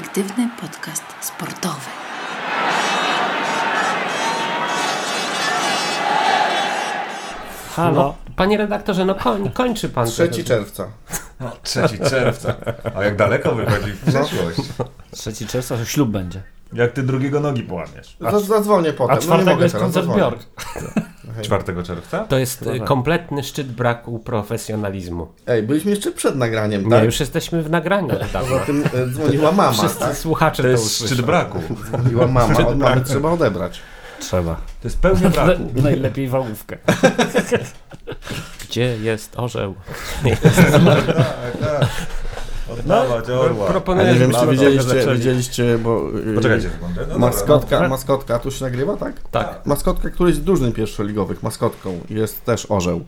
perspektywny podcast sportowy. Halo. Panie redaktorze, no koń, kończy pan. 3 tego. czerwca. 3 czerwca. A jak daleko wychodzi w przyszłość? 3 czerwca, że ślub będzie. Jak ty drugiego nogi połamiesz? Z- Zadzwonię potem. A czwartego no nie mogę jest koncert. Bjork. 4 czerwca? To jest y, kompletny szczyt braku profesjonalizmu. Ej, byliśmy jeszcze przed nagraniem, Nie, tak? już jesteśmy w nagraniu dawno. Poza tym e, dzwoniła mama, Wszyscy tak? słuchacze To to, jest usłyszą. szczyt braku. Dzwoniła mama, od mamy trzeba odebrać. Trzeba. To jest pełny braku. Najlepiej wałówkę. Gdzie jest orzeł? Tak, tak. Oddawać orła. Ja Proponuję, nie wiem, czy widzieliście, widzieliście, bo y, Poczekajcie sekundę. No dobra, maskotka, dobra. maskotka, tu się nagrywa, tak? Tak. Maskotka któryś z drużyn pierwszoligowych, maskotką jest też orzeł.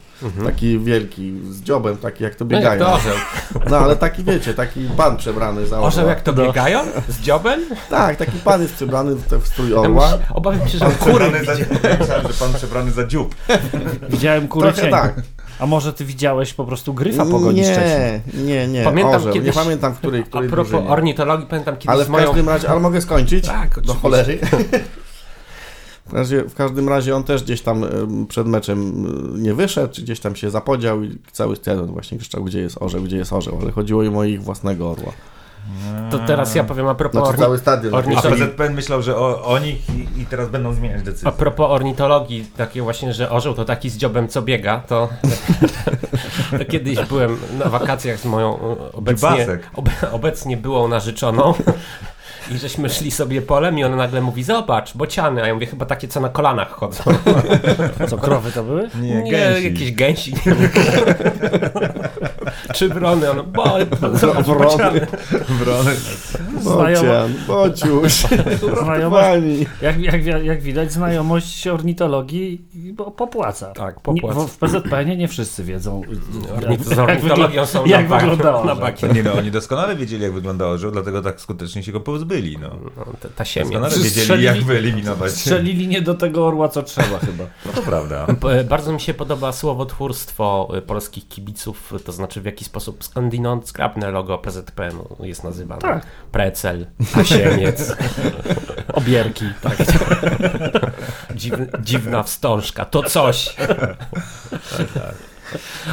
Taki wielki, z dziobem, taki jak to Mhm. No jak biegają. to orzeł? No ale taki wiecie, taki pan przebrany za orła. Orzeł jak to biegają? Z dziobem? Tak, taki pan jest przebrany w, w strój Ja orła. muszę- Obawiam się, że Pan kury przebrany za, ja myślałem, że pan przebrany za dziób. Widziałem kurę Trochę cień. tak. A może ty widziałeś po prostu gryfa pogonić Szczecin? Nie, nie, nie. Pamiętam orzeł. kiedyś- Nie pamiętam, w której, A której propos drużynie. ornitologii, pamiętam kiedyś Ale w moją... każdym razie, ale mogę skończyć? Tak, Do oczywiście. cholery. W, razie, w każdym razie on też gdzieś tam przed meczem em, nie wyszedł, czy gdzieś tam się zapodział i cały stadion właśnie krzyczał, gdzie jest orzeł, gdzie jest orzeł, ale chodziło im o ich własnego orła. To teraz ja powiem a propos, Znaczy orni- cały stadion. orni- A PZPN myślał, że o, o nich i, i teraz będą zmieniać decyzję. a propos ornitologii, takie właśnie, że orzeł to taki z dziobem, co biega, to, to kiedyś byłem na wakacjach z moją e, obecnie, obe, obecnie byłą narzeczoną i żeśmy szli sobie polem i ona nagle mówi, zobacz, bociany, a ja mówię, chyba takie, co na kolanach chodzą. Co, krowy to były? Nie, Nie, gęsi. jakieś gęsi. Czy wrony, ono, bo, Wrony. bociany. Wrony. Bocian, bociuś, Znajomość, jak, jak, jak widać, znajomość ornitologii bo popłaca. Tak, popłaca. Nie, w PZPN nie wszyscy wiedzą, Ornit- z jak, ornitologią są jak na bak- wyglądało. na baki. Nie no, oni doskonale wiedzieli, jak wygląda orzeł, dlatego tak skutecznie się go pozbyli. No. No, ta, ta Strzelili- wiedzieli, jak wyeliminować. Strzelili nie do tego orła, co trzeba chyba. No to prawda. B- Bardzo mi się podoba słowotwórstwo y, polskich kibiców, to znaczy w jaki sposób skądinąd zgrabne logo PZPN-u jest nazywane. Tak. Precel, tasiemiec, Obierki. tak. Dziwna, wstążka, to coś. To coś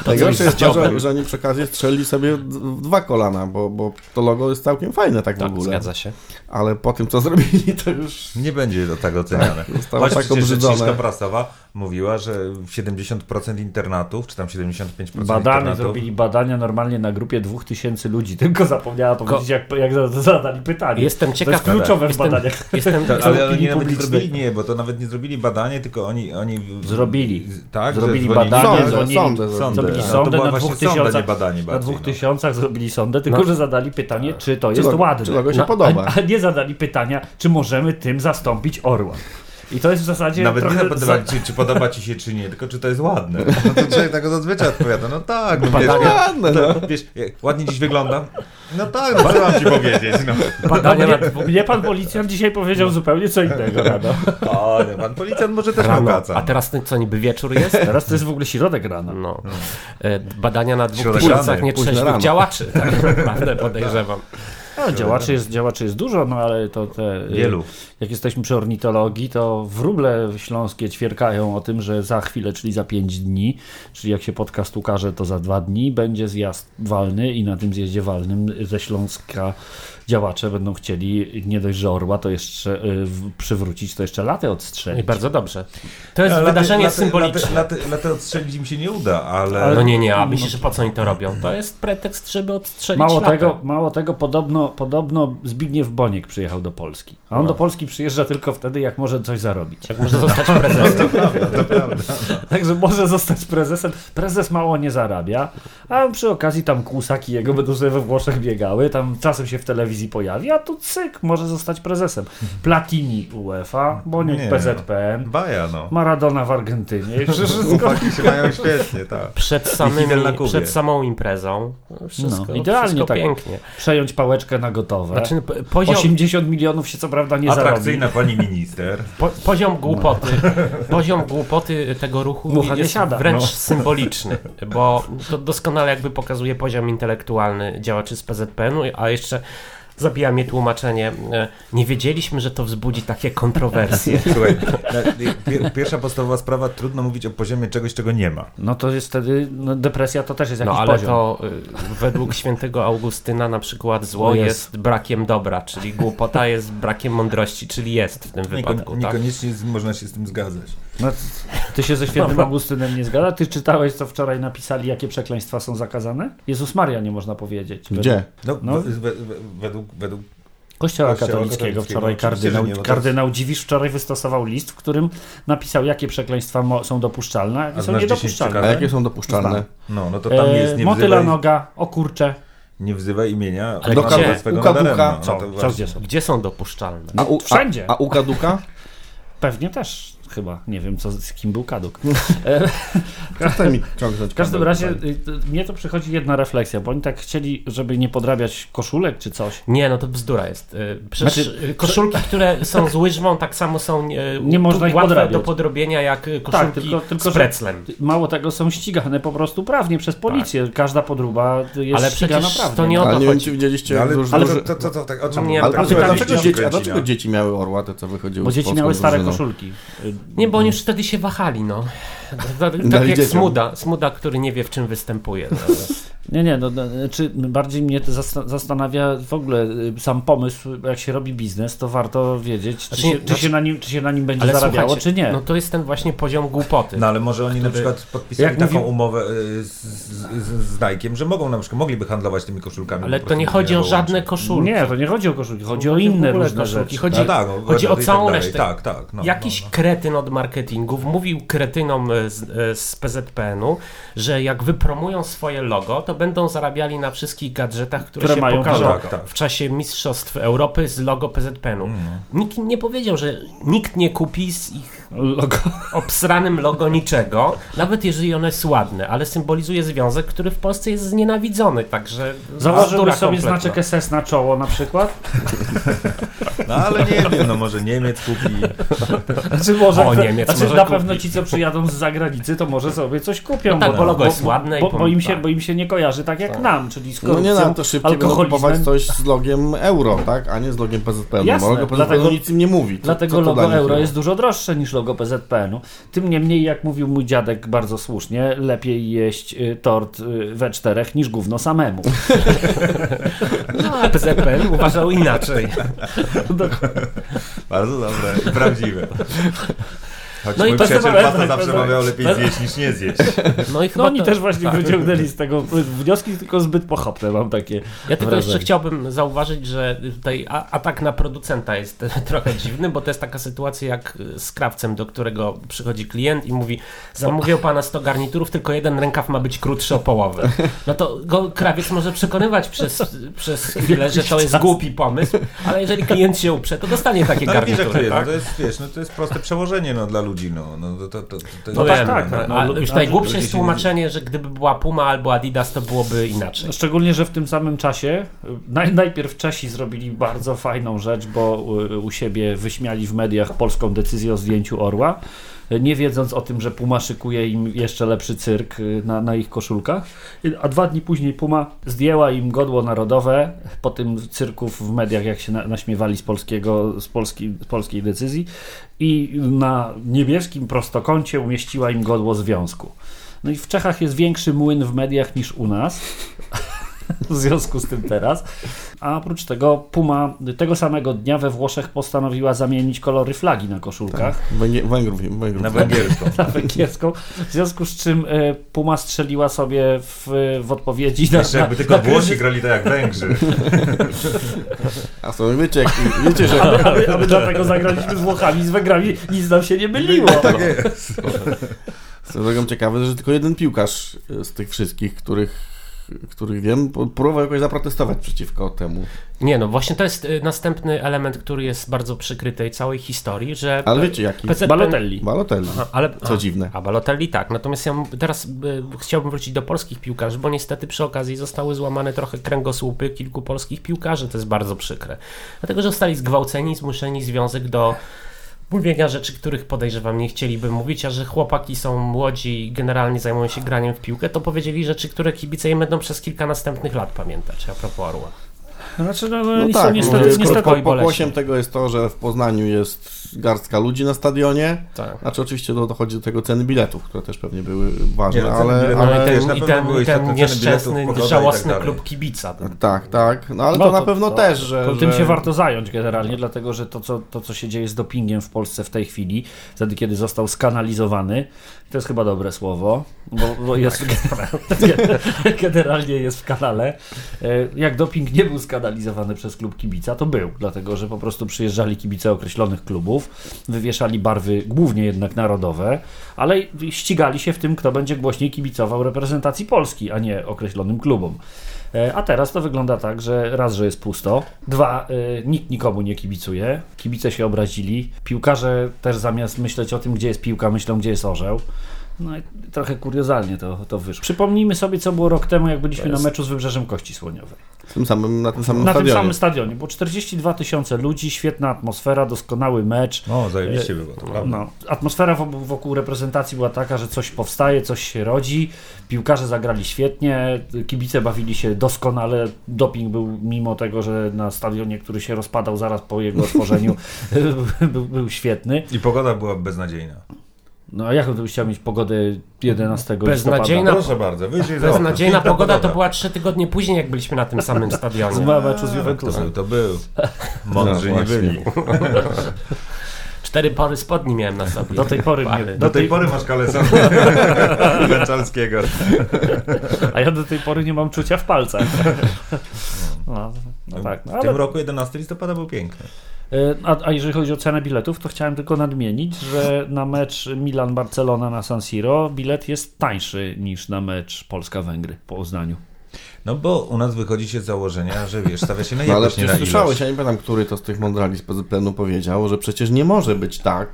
Najgorsze jest to, że, że oni przy okazji strzelili sobie w dwa kolana, bo, bo to logo jest całkiem fajne tak w Tak, ogóle. zgadza się. Ale po tym, co zrobili, to już Nie będzie to tak oceniane. zostało Choć tak obrzydzone. prasowa mówiła, że 70% internatów, czy tam 75% Badany internatów... zrobili badania normalnie na grupie 2000 ludzi, tylko zapomniała powiedzieć, jak, jak za- zadali pytanie. Jestem to ciekaw, jest kluczowe w badaniach. jestem, Tak, ale oni opinii nawet nie publicznej. zrobili, nie, bo to nawet nie zrobili badanie, tylko oni... oni Zrobili. Tak, Zrobili badanie, dzwonili-. Zrobili to sondę była na właśnie dwóch sonda, nie tysiącach, badanie na bardziej, dwóch no. tysiącach zrobili sondę, tylko No. że zadali pytanie, czy to Czy jest ładne. czy logo się No, podoba. A, a nie zadali pytania, czy możemy tym zastąpić orła. I to jest w zasadzie Nawet nie trochę zapytywali, za- czy, czy podoba ci się, czy nie, tylko czy to jest ładne. No to człowiek tak zazwyczaj odpowiada, no tak, no wiesz, Ładne, no. to, wiesz, ładnie dziś wygląda? No tak, no co mam ci powiedzieć, no. badania mnie, nad mnie pan policjant dzisiaj powiedział zupełnie co innego rano. O, nie, pan policjant może też rano. A teraz to co niby wieczór jest? Teraz to jest w ogóle środek rana. No. E, Badania na dwóch tysiącach nietrzeźwych rano. działaczy, tak naprawdę podejrzewam. No, działaczy, jest, działaczy jest dużo, no ale to te... Wielu. Jak jesteśmy przy ornitologii, to wróble śląskie ćwierkają o tym, że za chwilę, czyli za 5 dni, czyli jak się podcast ukaże, to za dwa dni, będzie zjazd walny i na tym zjeździe walnym ze Śląska działacze będą chcieli nie dość, że orła, to jeszcze y, przywrócić, to jeszcze latę I odstrzelić. bardzo dobrze. To jest Ale wydarzenie laty- symboliczne. Laty, laty, laty odstrzelić im się nie uda, ale... No nie, nie, a myślisz, że po co oni to robią? To jest pretekst, żeby odstrzelić Mało latę. tego, mało tego podobno, podobno Zbigniew Boniek przyjechał do Polski. A on No. do Polski przyjeżdża tylko wtedy, jak może coś zarobić. Jak może zostać prezesem. Także może zostać prezesem. Prezes mało nie zarabia, a przy okazji tam kłusaki jego będą sobie we Włoszech biegały, tam czasem się w telewizji pojawi, a tu cyk, może zostać prezesem. Platini UEFA, Boniek Nie. PZPN, Baja, no. Maradona w Argentynie. Chłopaki się mają świetnie, tak. Przed, samymi, przed samą imprezą. Wszystko, No, idealnie wszystko tak. pięknie. Przejąć pałeczkę na gotowe. Znaczy, p- poziom, 80 milionów się co prawda nie zarobi. Atrakcyjna pani minister. po, poziom głupoty poziom głupoty tego ruchu Mucha nie jest siada, wręcz no. symboliczny, bo to doskonale jakby pokazuje poziom intelektualny działaczy z PZPN-u, a jeszcze zabija mnie tłumaczenie. e, Nie wiedzieliśmy, że to wzbudzi takie kontrowersje. Słuchaj, pierwsza podstawowa sprawa, trudno mówić o poziomie czegoś, czego nie ma. No to jest wtedy, no depresja to też jest jakiś No ale poziom. to y, według świętego Augustyna na przykład zło jest. jest brakiem dobra, czyli głupota jest brakiem mądrości, czyli jest w tym wypadku. Nieko- tak? Niekoniecznie można się z tym zgadzać. No, ty się ze świętym Augustynem nie zgadza? Ty czytałeś, co wczoraj napisali, jakie przekleństwa są zakazane? Jezus Maria nie można powiedzieć. Gdzie? No, No. we- według, według Kościoła, Kościoła katolickiego katolickiego, wczoraj kardynał, nie, no kardynał Dziwisz wczoraj wystosował list, w którym napisał, jakie przekleństwa są dopuszczalne, a jakie są znasz 10 niedopuszczalne. A jakie są dopuszczalne? No, no to tam E, jest nie motyla wzywaj, noga, o kurcze. nie wzywaj imienia Ale gdzie? swego Uka nadaremno. ducha? No Co? Co gdzie są? Gdzie są dopuszczalne? A, u, Wszędzie. A, a Uka Duka? Pewnie też chyba. Nie wiem, co, z kim był kaduk. Mi W każdym razie y, y, mnie to przychodzi jedna refleksja, bo oni tak chcieli, żeby nie podrabiać koszulek czy coś. Nie, no to bzdura jest. Y, Przecież Znaczy- koszulki, które są z łyżwą, tak samo są Nie można ich łatwe podrabiać. do podrobienia jak y, koszulki Tak, tylko- tylko, z preclem. Mało tego, są ścigane po prostu prawnie przez policję. Każda podróba jest Ale ścigana przecież prawnie. to nie o Ale to nie wiem, chodzi. widzieliście, No, ale, duży, ale duży, to, to, to, tak, o czym Nie, ale, tak ale, pytanie, dlaczego, dzieci, a kręci, dlaczego no? dzieci miały orła, te co wychodziły Bo dzieci miały stare koszulki. Nie, bo oni już wtedy się wahali, no. Tak, tak jak dzieciom. Smuda, Smuda, który nie wie w czym występuje. No. Nie, nie, no, no, czy bardziej mnie to zasta- zastanawia w ogóle y, sam pomysł, jak się robi biznes, to warto wiedzieć, czy, Znaczy się, czy, znaczy- się, na nim, czy się na nim będzie zarabiało, czy nie. No to jest ten właśnie poziom głupoty. No ale może oni na Który- przykład podpisali jak taką mówił- umowę y, z, z, z, Nike'iem, że mogą na przykład, mogliby handlować tymi koszulkami. Ale to nie chodzi o żadne koszulki. Nie, to nie chodzi o koszulki, chodzi o Chodzi w inne różne koszulki. rzeczy. Chodzi, No tak, no, chodzi o tak całą dalej. resztę. Tak, tak. No, Jakiś no, no. kretyn od marketingu mówił kretynom e, z, e, z PZPN-u, że jak wypromują swoje logo, to będą zarabiali na wszystkich gadżetach, które, Które się mają pokażą tak, tak. w czasie Mistrzostw Europy z logo PZPN-u. Mm. Nikt nie powiedział, że nikt nie kupi z ich Logo. obsranym logo niczego, nawet jeżeli ono jest ładne, ale symbolizuje związek, który w Polsce jest znienawidzony, także Założyłbyś sobie kompletna. znaczek SS na czoło na przykład? No ale nie wiem, no może Niemiec kupi. Znaczy, może, O, Niemiec znaczy może na kupi. pewno ci, co przyjadą z zagranicy, to może sobie coś kupią. No tak, bo logo jest ładne i bo, bo, pom- im się, tak. bo im się nie kojarzy tak jak Tak. nam, czyli z No nie nam, to szybciej kupować coś z logiem euro, tak? A nie z logiem PZPN. Jasne, Bo logo PZPN dlatego- nic im nie mówi. Co, Dlatego co logo euro jest dużo droższe niż logo PZPN-u. Tym niemniej, jak mówił mój dziadek bardzo słusznie, lepiej jeść y, tort y, we czterech niż gówno samemu. No, a PZPN uważał inaczej. Bardzo dobre i prawdziwe. Choć No no i mój to przyjaciel chyba- Pata zawsze mawiał lepiej zjeść niż nie zjeść. No i chyba No oni to- też właśnie tak. wyciągnęli z tego wnioski, tylko zbyt pochopne mam takie Ja tylko wrażenie. jeszcze chciałbym zauważyć, że tutaj atak na producenta jest trochę dziwny, bo to jest taka sytuacja jak z krawcem, do którego przychodzi klient i mówi zamówię pana 100 garniturów, tylko jeden rękaw ma być krótszy o połowę. No to go krawiec może przekonywać przez, przez chwilę, że to jest głupi pomysł, ale jeżeli klient się uprze, to dostanie takie No, ale wiesz garnitury, jest, no, tak? to jest, wiesz, no, to jest proste przełożenie no, dla ludzi. No, no, to, to, to, to No tak, tak, no, tak, no, a lu- już a najgłupsze jest tłumaczenie, że gdyby była Puma albo Adidas, to byłoby inaczej. Szczególnie, że w tym samym czasie y, naj, najpierw Czesi zrobili bardzo fajną rzecz, bo y, u siebie wyśmiali w mediach polską decyzję o zdjęciu orła, nie wiedząc o tym, że Puma szykuje im jeszcze lepszy cyrk y, na, na ich koszulkach. A dwa dni później Puma zdjęła im godło narodowe po tym cyrku w mediach, jak się na, naśmiewali z, polskiego, z, polski, z polskiej decyzji i na niebieskim prostokącie umieściła im godło związku. No i w Czechach jest większy młyn w mediach niż u nas. W związku z tym teraz. A oprócz tego Puma tego samego dnia we Włoszech postanowiła zamienić kolory flagi na koszulkach Węgier, Węgrów, Węgrów. Na węgierską. na węgierską. W związku z czym e, Puma strzeliła sobie w, w odpowiedzi na, Jeszcze na, jakby tylko na Włosi grali tak jak Węgrzy. A co, wiecie, jak, wiecie, że a my, a my dlatego zagraliśmy z Włochami, z Węgrami, nic nam się nie myliło. Tak jest. Drogą ciekawe, że tylko jeden piłkarz z tych wszystkich, których, których wiem, próbował jakoś zaprotestować przeciwko temu. Nie no, właśnie to jest y, następny element, który jest bardzo przykry tej całej historii, że... Ale wiecie jaki? PZPN Balotelli. Balotelli. Aha, ale, Co a, dziwne. A Balotelli tak, natomiast ja teraz y, chciałbym wrócić do polskich piłkarzy, bo niestety przy okazji zostały złamane trochę kręgosłupy kilku polskich piłkarzy, to jest bardzo przykre. Dlatego, że zostali zgwałceni, zmuszeni związek do mówienia rzeczy, których podejrzewam nie chcieliby mówić, a że chłopaki są młodzi i generalnie zajmują się graniem w piłkę, to powiedzieli rzeczy, które kibice im będą przez kilka następnych lat pamiętać, a propos Orła. Znaczy, no, no, No tak, są no, niestety, niestety boleśnie. pokłosiem tego jest to, że w Poznaniu jest garstka ludzi na stadionie. Tak. Znaczy oczywiście do, dochodzi do tego ceny biletów, które też pewnie były ważne, Nie, no, ale, biletów- No ale i ten, i ten, i ten ceny nieszczęsny, żałosny tak klub kibica. tak, tak, no ale No to, to- na pewno to- też, że... To tym że... się warto zająć generalnie, dlatego że to co, to, co się dzieje z dopingiem w Polsce w tej chwili, wtedy kiedy został skanalizowany, to jest chyba dobre słowo, bo, bo jest generalnie jest w kanale. E, Jak doping nie był skanalizowany przez klub kibica, to był, dlatego że po prostu przyjeżdżali kibice określonych klubów, wywieszali barwy głównie jednak narodowe, ale ścigali się w tym, kto będzie głośniej kibicował reprezentacji Polski, a nie określonym klubom. E, A teraz to wygląda tak, że raz, że jest pusto, dwa, y, nikt nikomu nie kibicuje, kibice się obrazili, piłkarze też zamiast myśleć o tym, gdzie jest piłka, myślą, gdzie jest orzeł. No i trochę kuriozalnie to, to wyszło. Przypomnijmy sobie, co było rok temu, jak byliśmy na meczu z Wybrzeżem Kości Słoniowej. W tym samym, na tym samym Na tym stadionie. samym stadionie, bo 42 tysiące ludzi, świetna atmosfera, doskonały mecz. No, zajebiście było, to prawda. No, atmosfera wokół, wokół reprezentacji była taka, że coś powstaje, coś się rodzi. Piłkarze zagrali świetnie, kibice bawili się doskonale. Doping był, mimo tego, że na stadionie, który się rozpadał zaraz po jego otworzeniu, był, był świetny. I pogoda była beznadziejna. No a jak byś chciał mieć pogodę 11 Beznadziejna- listopada? Proszę bardzo, wyjrzyj za. Beznadziejna Piękna pogoda to była trzy tygodnie później, jak byliśmy na tym samym Z stadionie. meczu z To był, Juventusem. to był. Mądrzy No, nie byli. Cztery pory spodni miałem na sobie. Do tej pory mnie, Do tej pory masz kalesona Węczalskiego. A ja do tej pory nie mam czucia w palcach. No, no tak, no, W ale tym roku 11 listopada był piękny. E, A, a jeżeli chodzi o cenę biletów, to chciałem tylko nadmienić, że na mecz Milan-Barcelona na San Siro bilet jest tańszy niż na mecz Polska-Węgry po Poznaniu. No bo u nas wychodzi się z założenia, że wiesz, stawia się na No ale jakość, nie przecież na słyszałeś, ja nie pamiętam, który to z tych mądrali z PZPN-u powiedział, że przecież nie może być tak,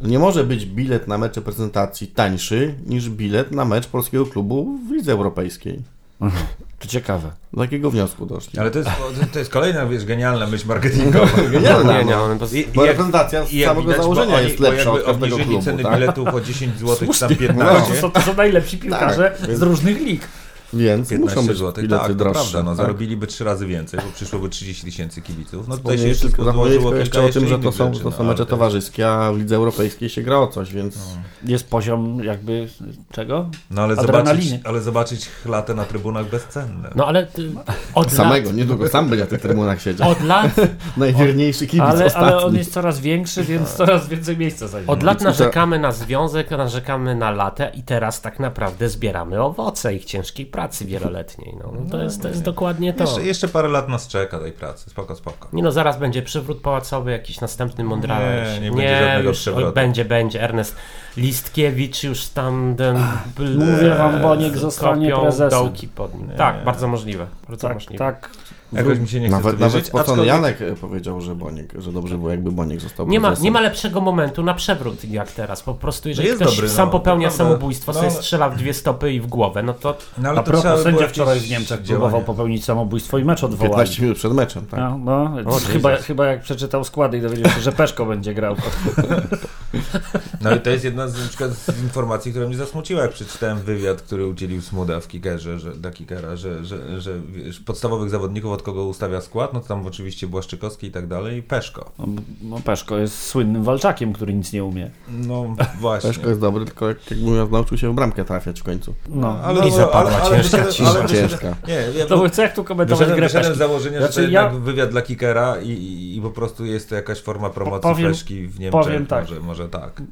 nie może być bilet na mecz reprezentacji tańszy niż bilet na mecz polskiego klubu w Lidze Europejskiej. To ciekawe. Do takiego wniosku doszli. Ale to jest, to jest kolejna, wiesz, genialna myśl marketingowa. Genialna, Nie, nie, no. po- I, Bo reprezentacja z samego widać, bo założenia oni- jest bo lepsza jakby od każdego klubu, ceny tak? biletów o 10 zł, czy tam No, 15. to, są, to są najlepsi piłkarze Tak, z różnych lig. Więc muszą 15 być zł, bilety tak, droższe. prawda, no, tak? zarobiliby trzy razy więcej, bo przyszłoby 30 tysięcy kibiców. No tutaj się jeszcze kilka jeszcze o tym, że to są, rzeczy, to no, są mecze towarzyskie, a w Lidze Europejskiej się gra o coś, więc Jest poziom jakby czego? No ale Adrenaliny. zobaczyć, ale zobaczyć chlatę na trybunach bezcenne. No ale ty, od samego, lat, niedługo sam będzie na tych trybunach siedział. od lat, Najwierniejszy kibic Ale, ostatni. ale on jest coraz większy, więc coraz więcej miejsca zajmuje. od lat narzekamy na związek, narzekamy na latę i teraz tak naprawdę zbieramy owoce ich ciężkiej pracy wieloletniej. No, no to, jest, to jest dokładnie to. Jeszcze, jeszcze parę lat nas czeka tej pracy, spoko, spoko. Nie no, zaraz będzie przywrót pałacowy, jakiś następny mądralek. Nie, nie będzie żadnego już, przewrotu. oj, będzie, będzie. Ernest Listkiewicz już tam ten... Mówię wam, Boniek zostanie prezesem. dołki pod nim. Tak, bardzo możliwe. Bardzo Tak, możliwe. tak. Jakoś mi się nie chce Nawet, nawet wierzyć, aczkolwiek- Janek e, powiedział, że Boniek, że dobrze było jakby Boniek został Nie ma, nie ma lepszego momentu na przewrót jak teraz. Po prostu jeżeli jest ktoś dobry, sam no, popełnia to prawda. samobójstwo, No, sobie strzela w dwie stopy i w głowę, no to No, ale A to propos, sędzia wczoraj w Niemczech działanie. próbował popełnić samobójstwo i mecz odwołali. 15 minut przed meczem, tak. No, no, chyba, chyba jak przeczytał składy i dowiedział się, że Peszko będzie grał. No i to jest jedna z, z informacji, która mnie zasmuciła, jak przeczytałem wywiad, który udzielił Smuda w Kickerze, że, dla Kickera, że, że, że wiesz, podstawowych zawodników, od kogo ustawia skład, no to tam oczywiście Błaszczykowski i tak dalej i Peszko. No, no Peszko jest słynnym walczakiem, który nic nie umie. No właśnie. Peszko jest dobry, tylko jak, jak mówiąc, nauczył się w bramkę trafiać w końcu. No, ale, I zapadła ciężka cisza. ale wyszedłem- Ciężka. Nie, ja, to chcę jak tu komentować Wyszedłem, grę wyszedłem z założenia, że Znaczy, to ja- jednak wywiad dla Kickera i, i, i po prostu jest to jakaś forma promocji Powiem- Peszki w Niemczech. powiem tak. Może, może tak.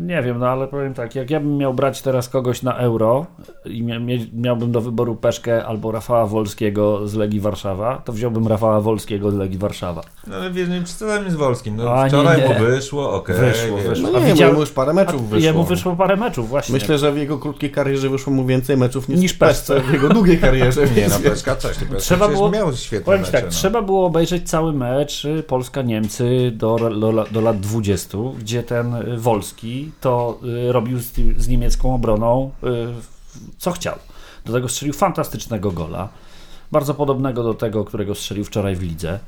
Nie wiem, no ale powiem tak, jak ja bym miał brać teraz kogoś na euro i mia, mia, miałbym do wyboru Peszkę albo Rafała Wolskiego z Legii Warszawa, to wziąłbym Rafała Wolskiego z Legii Warszawa. No ale wiesz, nie przesadzajmy z Wolskim. No, A, nie, wczoraj nie. mu wyszło, okej. Wyszło, wiesz. wyszło. No A nie, widział- mu już parę meczów wyszło. Jemu wyszło parę meczów właśnie. Myślę, że w jego krótkiej karierze wyszło mu więcej meczów niż, Niż w Peszce w jego długiej karierze. Nie, więc no Peszka coś. Trzeba Trzeba było- miał świetne Powiem ci mecze, tak, no. trzeba było obejrzeć cały mecz y, Polska-Niemcy do, do, do lat 20, gdzie ten y, Wolski to y, robił z, z niemiecką obroną y, co chciał. Do tego strzelił fantastycznego gola, bardzo podobnego do tego, którego strzelił wczoraj w lidze.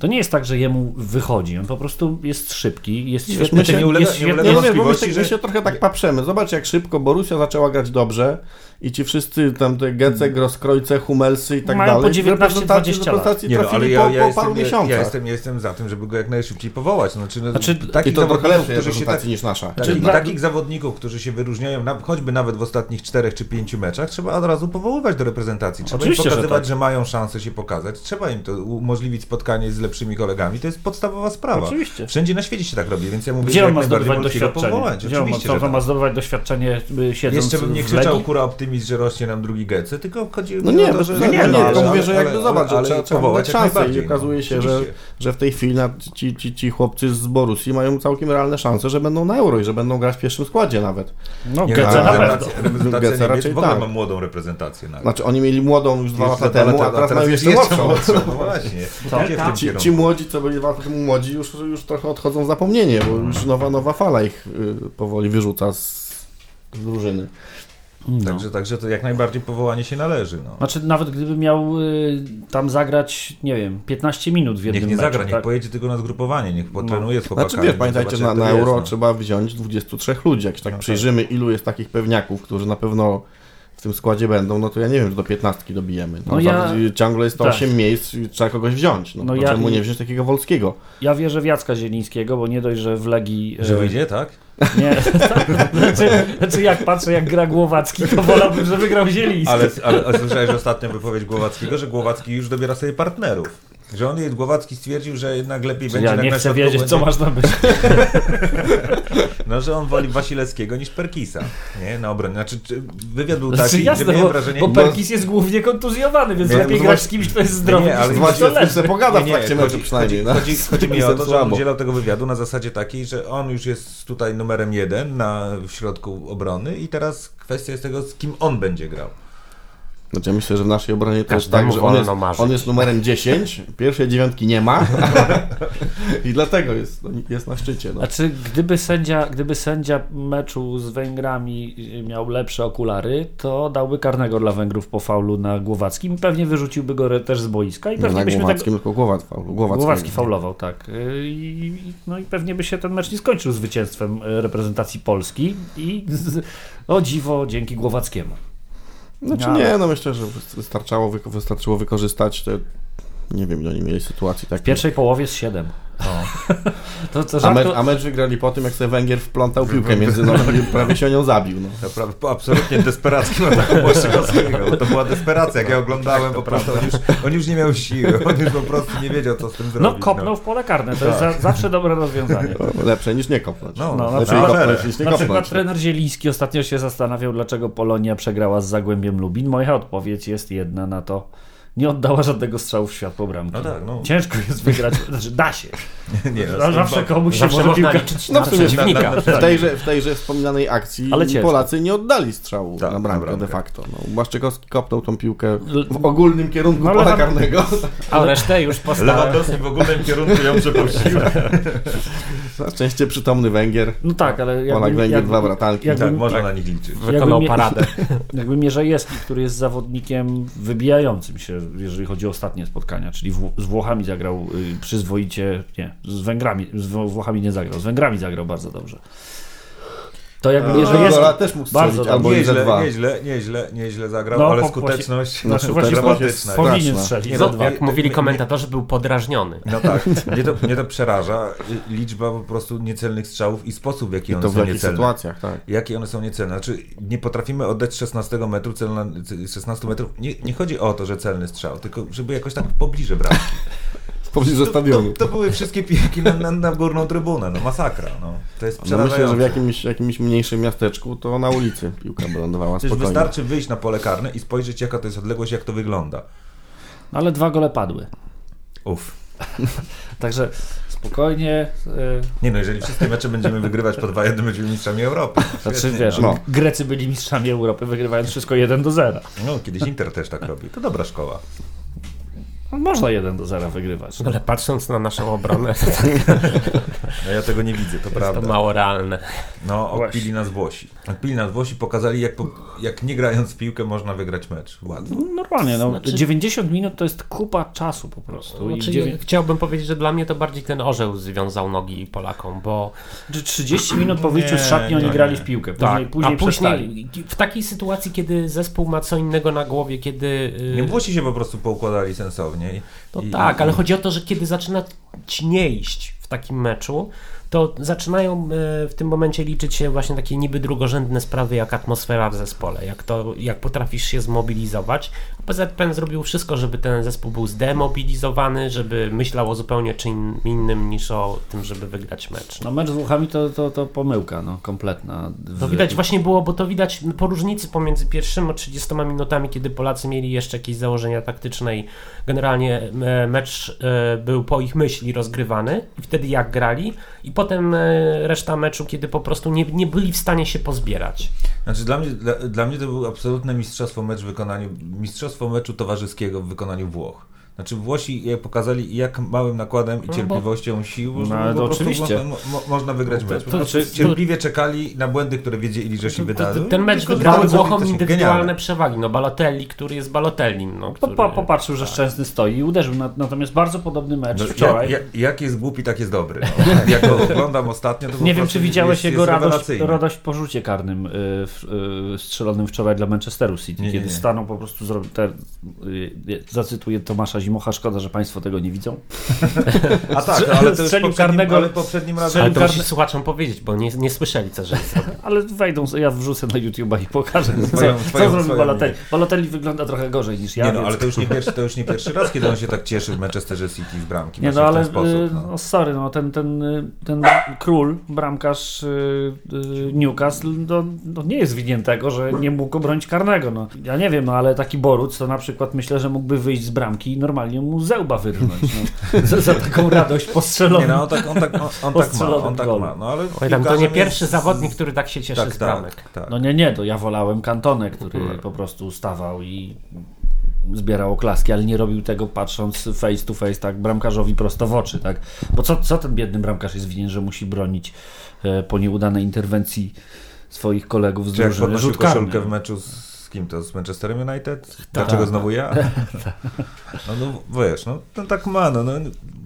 To nie jest tak, że jemu wychodzi. On po prostu jest szybki, jest świetny, my się nie ulega- jest nie świetny ulega Nie, no bo my się, my że- się trochę tak patrzemy. Zobacz, jak szybko Borussia zaczęła grać dobrze i ci wszyscy tam te Gece, Groskrojce, Humelsy i tak Mają po dalej. 19-20 reprezentacji, lat. reprezentacji Nie no, ale ja, po, ja, po paru jestem, ja, miesiącach. ja, jestem, ja jestem za tym, żeby go jak najszybciej powołać. Znaczy, no, Znaczy, takich I to trochę którzy się tak, niż nasza. tak, Czyli takich zawodników, którzy się wyróżniają, na, choćby nawet w ostatnich czterech czy pięciu meczach, trzeba od razu powoływać do reprezentacji. Trzeba Oczywiście, im że pokazywać, tak. że, mają szansę się pokazać. Trzeba im to umożliwić spotkanie z lepszymi kolegami. To jest podstawowa sprawa. Oczywiście. Wszędzie na świecie się tak robi, więc ja mówię, Gdzie że on ma najbardziej zdobywać doświadczenie? powołać. Gdzie on ma, co, tak. ma zdobywać doświadczenie siedząc Jeszcze bym nie krzyczał kura optymizm, że rośnie nam drugi Gece, tylko chodzi No nie, o to, bez, że... nie, nie, no, nie, tylko ale- mówię, że jakby ale- zobacz, ale trzeba, trzeba powołać szansę i no, okazuje się, że, że w tej chwili ci, ci, ci chłopcy z Borussii mają całkiem realne szanse, że będą na Euro i że będą grać w pierwszym składzie nawet. No, Nie, Gece no, na pewno. reprezentacja, raczej w ogóle tak. ma młodą reprezentację. Znaczy oni mieli młodą już dwa lata temu, a teraz mają jeszcze jest młodszą. No właśnie. Ci. Ci młodzi, co byli młodzi, już, już trochę odchodzą w zapomnienie, bo już nowa, nowa fala ich y, powoli wyrzuca z, z drużyny. No. Także, także to jak najbardziej powołanie się należy. No. Znaczy nawet gdyby miał y, tam zagrać, nie wiem, 15 minut w jednym Niech nie meczu, zagra, niech tak? pojedzie tylko na zgrupowanie, niech potrenuje z chłopakami. Znaczy wiesz, pamiętajcie, że na, na Euro jest, no. trzeba wziąć 23 ludzi. Jak się tak No tak. przyjrzymy, ilu jest takich pewniaków, którzy na pewno w tym składzie będą, no to ja nie wiem, czy do 15 dobijemy. No, No ja- Ciągle jest to tak. 8 miejsc i trzeba kogoś wziąć. No, No ja- czemu nie wziąć takiego Wolskiego? Ja wierzę w Jacka Zielińskiego, bo nie dość, że w Legii... Że y, wyjdzie, tak? Nie, znaczy, znaczy jak patrzę jak gra Głowacki, to wolałbym, żeby grał Zieliński. Ale, ale ale słyszałeś ostatnią wypowiedź Głowackiego, że Głowacki już dobiera sobie partnerów. Że on jest, Głowacki stwierdził, że jednak lepiej będzie ja nie na chcę wiedzieć, będzie, co masz na myśli. No, że on woli Wasilewskiego niż Perkisa. Nie, na obronie. Znaczy, czy wywiad był Znaczy, taki, jasne, że miałem bo, wrażenie... bo Perkis jest głównie kontuzjowany, więc Nie, lepiej no grać z kimś, kto jest zdrowy, Nie, ale z kimś, Właśnie se pogada w Nie, nie, trakcie chodzi, meczu przynajmniej. no. Chodzi, chodzi mi o to, że on udzielał tego wywiadu na zasadzie takiej, że on już jest tutaj numerem jeden na, w środku obrony i teraz kwestia jest tego, z kim on będzie grał. Znaczy, ja myślę, że w naszej obronie to jest Każdemu tak, że on jest, on jest numerem 10, pierwszej dziewiątki nie ma i dlatego jest, jest na szczycie. No. Znaczy, gdyby sędzia, gdyby sędzia meczu z Węgrami miał lepsze okulary, to dałby karnego dla Węgrów po faulu na Głowackim i pewnie wyrzuciłby go też z boiska i Nie pewnie na byśmy tak... Głowackim, tylko Głowac, Głowacki. Głowacki faulował, tak. Y, I, no i pewnie by się ten mecz nie skończył zwycięstwem y, reprezentacji Polski i o dziwo dzięki Głowackiemu. Znaczy Ale- nie, no myślę, że wystarczało, wystarczyło wykorzystać te, nie wiem, ile oni mieli sytuacji W takich. pierwszej połowie z 7. to, to A mecz, a mecz wygrali po tym, jak sobie Węgier wplątał piłkę między nogi i prawie się nią zabił. No. Ja pra- absolutnie Błaszczykowskiego, bo to była desperacja, jak ja oglądałem po prostu, on już, on już nie miał siły, on już po prostu nie wiedział, co z tym zrobić. No kopnął w pole karne, to jest za, zawsze dobre rozwiązanie. No, Lepsze niż nie kopnąć. No, No, na przykład- kopnąć niż nie Na przykład trener Zieliński ostatnio się zastanawiał, dlaczego Polonia przegrała z Zagłębiem Lubin. Moja odpowiedź jest jedna na to. Nie oddała żadnego strzału w światło bramki. No tak, no. Ciężko jest wygrać, znaczy da się. Nie, No, zawsze komuś się Zawsze może można piłka... liczyć No na w sumie przeciwnika. na- na- W tejże, w tejże wspominanej akcji. Polacy nie oddali strzału Tak, na bramkę na bramkę. de facto. No, Błaszczykowski kopnął tą piłkę w ogólnym kierunku No, pola karnego. A resztę już postałem. Lewandowski w ogólnym kierunku ją przepuścił. Na szczęście przytomny Węgier. No tak, ale Polak jakby, Węgier, jakby, dwa bratanki. jakby- Tak, można na nich liczyć. Wykonał Jakby- paradę. jakby Mierzejewski, który jest zawodnikiem wybijającym się, jeżeli chodzi o ostatnie spotkania, czyli w, z Włochami zagrał y, przyzwoicie, nie, z Węgrami, z Wło- Włochami nie zagrał, z Węgrami zagrał bardzo dobrze. To jakby Mierzejewski... Gola też mógł Bardzo albo Nieźle, dwa. nieźle, nieźle, nieźle zagrał, No, ale po- skuteczność Znaczy No, po- jest powinien strzelić za no, dwa. Jak mówili komentatorzy, był podrażniony. No tak, mnie to, mnie to przeraża. Liczba po prostu niecelnych strzałów i sposób, w jaki I one to w są jakich niecelne. sytuacjach, tak. Jakie one są niecelne? Znaczy, nie potrafimy oddać 16 metrów, celna, 16 metrów. Nie, nie chodzi o to, że celny strzał, tylko żeby jakoś tak pobliże bramki. Pobliżu stadionu. To, to były wszystkie piłki na, na, na górną trybunę, no masakra. No. To jest No myślę, że w jakimś, jakimś mniejszym miasteczku to na ulicy piłka by lądowała Przecież spokojnie. wystarczy wyjść na pole karne i spojrzeć, jaka to jest odległość, jak to wygląda. Ale dwa gole padły. Uff. Także spokojnie. y, Nie no, jeżeli wszystkie mecze będziemy wygrywać po 2-1, będziemy mistrzami Europy. Znaczy Świetnie, wiesz, no. no. Grecy byli mistrzami Europy, wygrywając wszystko 1 do 0. no, kiedyś Inter też tak robi. To dobra szkoła. No, Można 1 do 0 wygrywać. Ale patrząc na naszą obronę, No ja tego nie widzę, to to prawda. mało realne. No, odpili nas Włosi. Odpili nas Włosi, pokazali jak, po, jak nie grając w piłkę można wygrać mecz. Łatwo. Normalnie, no, Znaczy- 90 minut to jest kupa czasu po prostu. I Znaczy, dziewię- Chciałbym powiedzieć, że dla mnie to bardziej ten orzeł związał nogi Polakom, bo Czy 30 minut po wyjściu z Nie, szatni oni nie, grali w piłkę. Później, tak, później a później w takiej sytuacji, kiedy zespół ma co innego na głowie, kiedy... y, Nie, Włosi się po prostu poukładali sensownie. I, No i, tak, i, ale chodzi o to, że kiedy zaczyna ci nie iść w takim meczu, to zaczynają e, w tym momencie liczyć się właśnie takie niby drugorzędne sprawy jak atmosfera w zespole, jak to, jak potrafisz się zmobilizować. PZPN zrobił wszystko, żeby ten zespół był zdemobilizowany, żeby myślał o zupełnie czym innym niż o tym, żeby wygrać mecz. No mecz z Włochami to, to, to pomyłka, no kompletna. To widać właśnie było, bo to widać po różnicy pomiędzy pierwszymi 30 minutami, kiedy Polacy mieli jeszcze jakieś założenia taktyczne i generalnie e, mecz e, był po ich myśli rozgrywany wtedy jak grali i potem e, reszta meczu, kiedy po prostu nie, nie byli w stanie się pozbierać. Znaczy dla mnie, dla, dla mnie to był absolutne mistrzostwo mecz w wykonaniu, mistrzostwo meczu towarzyskiego w wykonaniu Włoch. Znaczy Włosi je pokazali jak małym nakładem i bo- cierpliwością sił No, można, ale po to prostu oczywiście. Można, mo, można wygrać mecz. Po to- prostu to- cierpliwie czekali na błędy, które wiedzieli, że się wydarzy. Ten mecz Tylko wygrał zdobyli Włochom to indywidualne genialne. przewagi. No Balotelli, który jest Balotellim. No, Po, który... po, popatrzył, że Szczęsny stoi i uderzył. Na, natomiast bardzo podobny mecz No, wczoraj. Jak, jak, jak jest głupi, tak jest dobry. No. Jak go oglądam ostatnio, to po Nie wiem, czy widziałeś jest, jego jest radość, radość po rzucie karnym y, y, strzelonym wczoraj dla Manchesteru City, Nie, kiedy nie. stanął po prostu, te, y, y, zacytuję Tomasza Zimocha, szkoda, że Państwo tego nie widzą. A tak, ale to już Strzelił karnego- ale poprzednim razem... Ale to karne- słuchaczom powiedzieć, bo nie, nie słyszeli, co zrobił. Ale wejdą, ja wrzucę na YouTube'a i pokażę, co, Swoją- co swoją- zrobił Balotelli. Balotelli wygląda trochę gorzej niż ja, Nie no, więc... ale to już nie, pierwszy, to już nie pierwszy raz, kiedy on się tak cieszy w Manchesterze City z bramki. Nie no, w ale sposób, y, no. no, sorry, no, ten, ten, y, ten król, bramkarz y, Newcastle, no, no, nie jest winien tego, że nie mógł obronić karnego. No. Ja nie wiem, no, ale taki Boruc to na przykład myślę, że mógłby wyjść z bramki i normalnie mu zełba wyrwnąć. No, za, za taką radość postrzeloną. Nie no, on tak, on tak, on, on tak ma, on tak ma. No, ale Oj, tam to nie pierwszy jest- zawodnik, który tak się cieszy tak, z bramek. tak, tak. No nie, nie, to ja wolałem Kantonę, który po prostu stawał i zbierał oklaski, ale nie robił tego patrząc face to face, tak, bramkarzowi prosto w oczy, tak? Bo co, co ten biedny bramkarz jest winien, że musi bronić e, po nieudanej interwencji swoich kolegów z Czy jak drużyny podnosił koszulkę w meczu z z kim to? Z Manchesterem United? Dlaczego znowu ja? No, no wiesz, no to tak ma, no, no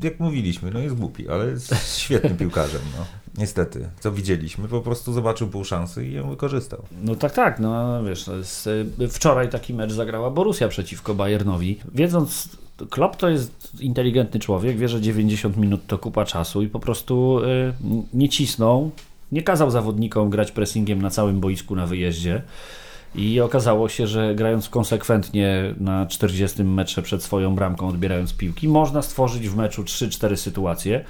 jak mówiliśmy, no jest głupi, ale jest świetnym piłkarzem, no. Niestety, co widzieliśmy, po prostu zobaczył pół szansy i ją wykorzystał. No tak, tak, no wiesz, jest, e, wczoraj taki mecz zagrała Borussia przeciwko Bayernowi. Wiedząc, Klopp to jest inteligentny człowiek, wie, że 90 minut to kupa czasu i po prostu e, nie cisnął, nie kazał zawodnikom grać pressingiem na całym boisku na wyjeździe. I okazało się, że grając konsekwentnie na 40 metrze przed swoją bramką, odbierając piłki, można stworzyć w meczu 3-4 sytuacje,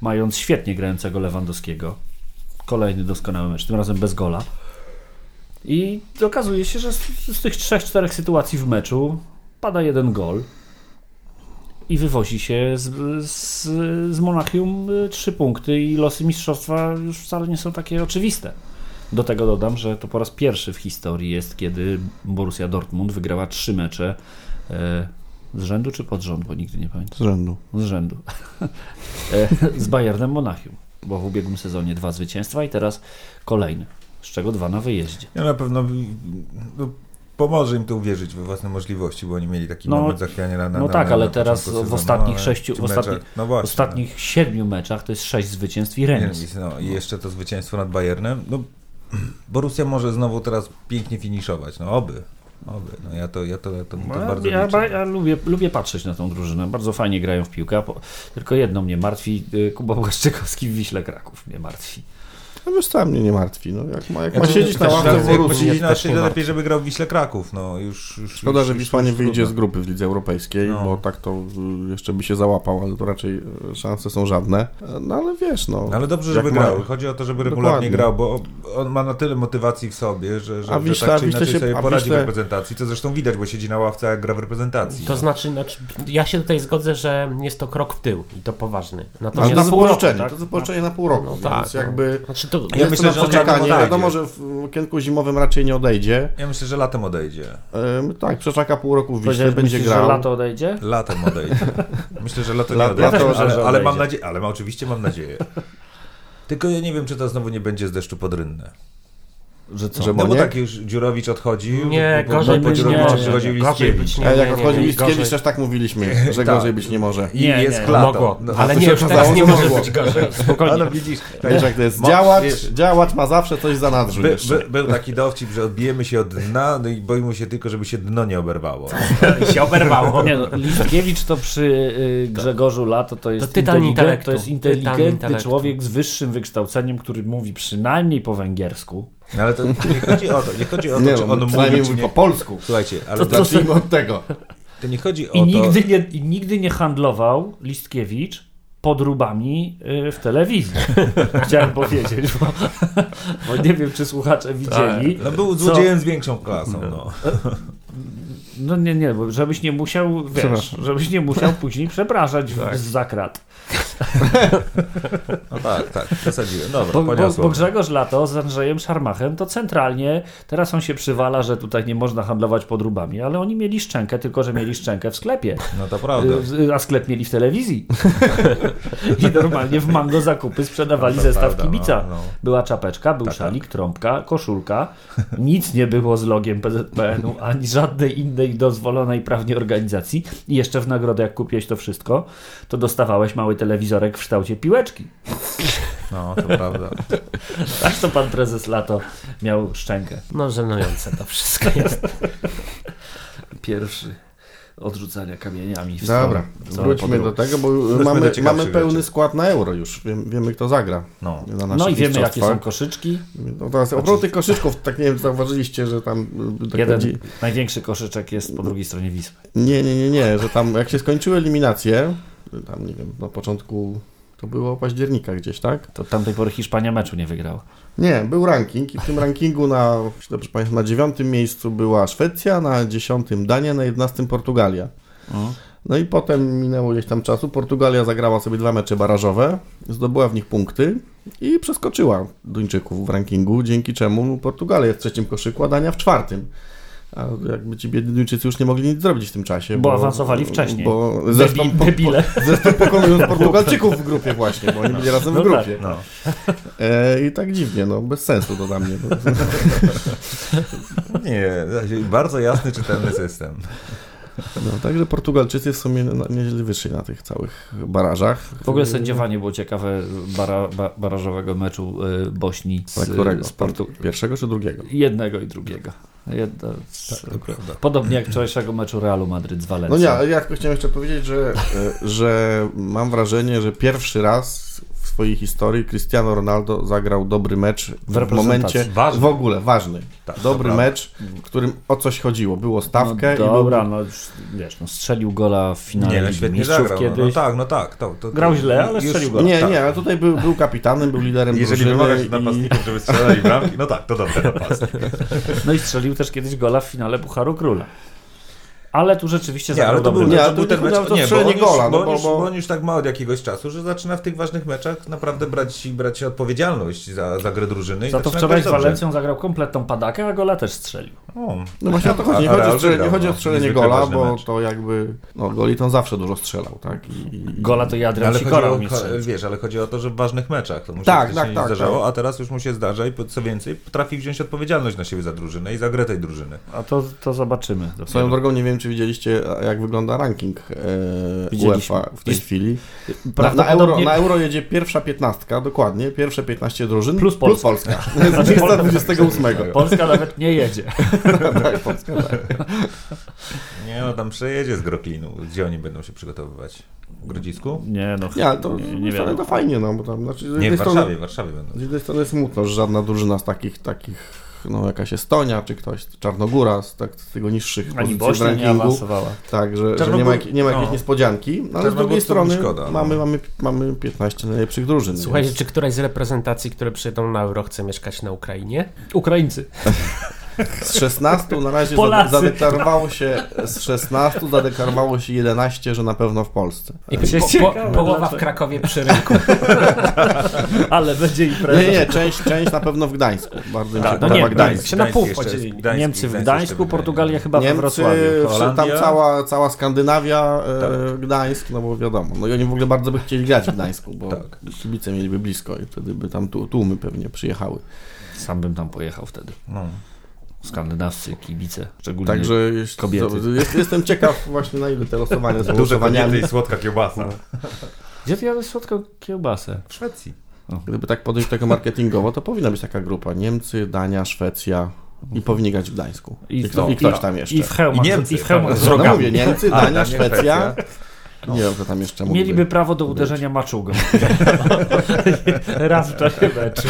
mając świetnie grającego Lewandowskiego. Kolejny doskonały mecz, tym razem bez gola. I okazuje się, że z, z tych 3-4 sytuacji w meczu pada jeden gol i wywozi się z, z, z Monachium trzy punkty i losy mistrzostwa już wcale nie są takie oczywiste. Do tego dodam, że to po raz pierwszy w historii jest, kiedy Borussia Dortmund wygrała trzy mecze e, z rzędu czy pod rząd, bo nigdy nie pamiętam. Z rzędu. Z rzędu. E, z Bayernem Monachium, bo w ubiegłym sezonie dwa zwycięstwa i teraz kolejny, z czego dwa na wyjeździe. Ja na pewno no, pomoże im to uwierzyć we własne możliwości, bo oni mieli taki No, moment zachwiania na, na no tak, na, ale na teraz w ostatnich ale sześciu- ci w ostatnich- no właśnie, ostatnich siedmiu meczach to jest sześć zwycięstw i remis. Remis, no i jeszcze to zwycięstwo nad Bayernem. No, Borussia może znowu teraz pięknie finiszować, no oby. Oby. No ja to, ja to, ja to, to No, bardzo ja, liczę. ja, ja lubię, lubię patrzeć na tą drużynę. Bardzo fajnie grają w piłkę. tylko jedno mnie martwi. y, Kuba Błaszczykowski w Wiśle Kraków mnie martwi. No wiesz co, mnie nie martwi. No, jak ma, jak ma Znaczy, siedzieć na ławce jak w Borussia, Borusji, posiedzieć na szczycie, lepiej, żeby grał w Wiśle Kraków. No już, już, Szkoda, już, że Wisła nie wyjdzie z grupy w Lidze Europejskiej, No. bo tak to y, jeszcze by się załapał, ale to raczej y, szanse są żadne. No ale wiesz, no. No, Ale dobrze, żeby ma- grał. Chodzi o to, żeby regularnie Dokładnie. grał, bo on ma na tyle motywacji w sobie, że, że, A że Wiśla- tak czy inaczej się- sobie poradzi Wiśle- w reprezentacji. To zresztą widać, bo siedzi na ławce, jak gra w reprezentacji. To znaczy, znaczy, ja się tutaj zgodzę, że jest to krok w tył i to poważny. Natomiast na na pół roku, tak? to na pół roku, No więc tak, no. jakby... Znaczy to, Ja jest myślę, to że na poczekanie. Wiadomo, że w okienku zimowym raczej nie odejdzie. Ja myślę, że latem odejdzie. Ym, tak, przeczeka pół roku w Wiśle, będzie myślisz, grał. że lato odejdzie? Latem odejdzie. Myślę, że lato nie odejdzie, lato- ale, ale mam nadzieję, ale ma, oczywiście mam nadzieję. Tylko ja nie wiem, czy to znowu nie będzie z deszczu podrynne. Że co? Że No bo tak już Dziurowicz odchodzi. Nie, bo, bo, gorzej po być Dziurowiczu nie, przychodził nie, gorzej Liskiewicz. być nie. Jak nie, odchodził nie, Liskiewicz, też tak mówiliśmy, że Tak. gorzej być nie może. I Nie, jest nie, lato. Mogło, No, ale nie, już teraz nie że może być gorzej. Spokojnie. Ale widzisz, Wiesz, jak to jest? Działacz, działacz ma zawsze coś za nadrzu By, jeszcze. by, był taki dowcip, że odbijemy się od dna no i boimy się tylko, żeby się dno nie oberwało. się oberwało. Nie, no, Listkiewicz to przy y, Grzegorzu Lato to jest To tytan inteligent, intelektu. to jest Tytan inteligentny człowiek z wyższym wykształceniem, który mówi przynajmniej po węgiersku. No, ale to nie chodzi o to, nie chodzi o to, Nie czy no, on mówi, czy mówi nie. po polsku. Słuchajcie, ale To- to, to- Zacznijmy od tego. to nie chodzi o I to... nigdy, nie, I nigdy nie handlował Listkiewicz podróbami y, w telewizji. Chciałem powiedzieć, bo, bo nie wiem, czy słuchacze widzieli. No był co- złodziejem z większą klasą, no. No nie, nie, bo żebyś nie musiał, wiesz, żebyś nie musiał później przepraszać Tak. z zakrat. No tak, tak, przesadziłem. Dobra, Bo, bo, bo Grzegorz Lato z Andrzejem Szarmachem to centralnie, teraz on się przywala, że tutaj nie można handlować podróbami, ale oni mieli szczękę, tylko że mieli szczękę w sklepie. No to prawda. Y, A sklep mieli w telewizji. I normalnie w Mango zakupy sprzedawali No zestaw prawda, kibica. no, no. Była czapeczka, był Tak, szalik, trąbka, koszulka. Nic nie było z logiem PZPN-u, ani żadnej innej dozwolonej prawnie organizacji. I jeszcze w nagrodę, jak kupiłeś to wszystko, to dostawałeś mały telewizorek w kształcie piłeczki. No, to prawda. Tak to pan prezes Lato miał szczękę. No żenujące to wszystko jest. Pierwszy odrzucania kamieniami w Dobra, stronę- wróćmy do tego, bo mamy, mamy rzeczy. pełny skład na euro już. Wiem, wiemy, kto zagra. No. Na No i wiemy, jakie są koszyczki. No teraz, propos tych koszyczków, tak nie wiem, zauważyliście, że tam... y, Tak Jeden będzie- największy koszyczek jest po drugiej stronie Wisły. Nie, nie, nie, nie, że tam jak się skończyły eliminacje, tam nie wiem, na początku to było października gdzieś, tak? To tamtej pory Hiszpania meczu nie wygrała. Nie, był ranking i w tym rankingu na, jeśli dobrze pamiętam, na dziewiątym miejscu była Szwecja, na dziesiątym Dania, na jedenastym Portugalia. No i potem minęło gdzieś tam czasu. Portugalia zagrała sobie dwa mecze barażowe, zdobyła w nich punkty i przeskoczyła Duńczyków w rankingu, dzięki czemu Portugalia jest w trzecim koszyku, a Dania w czwartym. A jakby ci biedni Duńczycy już nie mogli nic zrobić w tym czasie. Bo awansowali wcześniej. Bo zresztą, Debi- po, debile. zresztą pokonując Portugalczyków w grupie właśnie, bo oni byli razem No w grupie. No. E, I tak dziwnie, no bez sensu to dla mnie. Bo, Nie, bardzo jasny, czytelny system. no, także Portugalczycy w sumie nieźle wyszli na tych całych barażach. W ogóle sędziowanie było ciekawe bara, ba, barażowego meczu y, Bośni z, z Portu... Pierwszego czy drugiego? Jednego i drugiego. Jedno, z, podobnie jak wczorajszego meczu Realu Madryt z No Walencją. nie, ale ja tylko chciałem jeszcze powiedzieć, że, e, że mam wrażenie, że pierwszy raz swojej historii Cristiano Ronaldo zagrał dobry mecz w, reprezentacji. momencie Ważny. w ogóle ważny. Tak, dobry mecz, w którym o coś chodziło. Było stawkę no, i dobra, był... no wiesz, no, strzelił gola w finale Nie, no świetnie zagrał. No, kiedyś. no tak, no tak. To, to, to, Grał źle, ale już- strzelił gola. Nie, tak. nie, ale tutaj był, był kapitanem, był liderem Jeżeli drużyny wymagasz i- napastników, żeby strzelali bramki, no tak, to dobry napastnik. No i strzelił też kiedyś gola w finale Pucharu Króla. Ale tu rzeczywiście Nie, ale to dobry był, Nie, mecz. ale to był mecz, to nie, bo on, już, gola, bo, no bo- już, bo- bo on już tak ma od jakiegoś czasu, że zaczyna w tych ważnych meczach naprawdę brać, brać odpowiedzialność za, za grę drużyny. i Za to wczoraj z dobrze. Walencją zagrał kompletną padakę, a gola też strzelił. O, No właśnie o to chodzi. Nie A- a chodzi o strzelenie, nie chodzi o no. strzelenie gola, bo mecz. to jakby... No goli to on zawsze dużo strzelał, tak? I, i... Gola to i Adrian ale chodzi Sikora o, umie strzelić. wiesz, ale chodzi o to, że w ważnych meczach to mu się Tak, tak, nie tak, zdarzało, tak. a teraz już mu się zdarza i co więcej, potrafi wziąć odpowiedzialność na siebie za drużynę i za grę tej drużyny. A to, to zobaczymy. Swoją drogą nie wiem, czy widzieliście, jak wygląda ranking e. UEFA w tej Jest- chwili. Na, euro, na euro jedzie pierwsza piętnastka, dokładnie, pierwsze 15 drużyn. Plus Polska. Polska. Z miejsca 28. Polska nawet nie jedzie. tak, Polska, tak. Nie, no tam przejedzie z Groklinu. Gdzie oni będą się przygotowywać? W Grodzisku? Nie, no, Nie, to, nie, nie wiadomo. to fajnie, no bo tam, znaczy, z Nie, w strony, Warszawie, w Warszawie będą. z jednej strony smutno, że żadna drużyna z takich, takich no jakaś Estonia, czy ktoś, Czarnogóra, z, tak, z tego niższych Ani pozycji w rankingu. awansowała. Tak, że, że nie ma, jak- nie ma jakiejś no. niespodzianki, no, ale z drugiej strony szkoda, no. mamy, mamy, mamy 15 najlepszych drużyn. Słuchajcie, więc- czy któraś z reprezentacji, które przyjdą na Euro chce mieszkać na Ukrainie? Ukraińcy. Z 16 na razie Polacy. zade- zadeklarowało się, z 16 zadeklarowało się 11, że na pewno w Polsce. I po, po, połowa w? Krakowie przy rynku. Ale będzie impreza. Nie, nie, część, część na pewno w Gdańsku. Bardzo mi się Tak, no podoba nie, Gdańsk. się na pół podzielili. Gdańsk- Niemcy w Gdańsk Gdańsku. Portugalia chyba we Niemcy, Wrocławiu. wszy- tam cała, cała Skandynawia, e, Tak. Gdańsk, no bo wiadomo. No i oni w ogóle bardzo by chcieli grać w Gdańsku, bo Tak. kibice mieliby blisko i wtedy by tam tu- tłumy pewnie przyjechały. Sam bym tam pojechał wtedy. No. Skandynawscy kibice, szczególnie. Także jest, kobiety. Jest, jestem ciekaw właśnie na ile te losowania są Duże kobiety i słodka kiełbasa. Gdzie ty jadłeś słodką kiełbasę? W Szwecji. Gdyby tak podejść tego marketingowo, to powinna być taka grupa. Niemcy, Dania, Szwecja i powinni grać w Gdańsku. I, kto, i ktoś tam jeszcze. I w hełmach, I Niemcy, i w hełmach z no mówię, Niemcy, Dania, Szwecja. Szwecja. Nie wiem, kto tam jeszcze mógłby. Mieliby prawo do uderzenia maczugą. Raz w czasie meczu.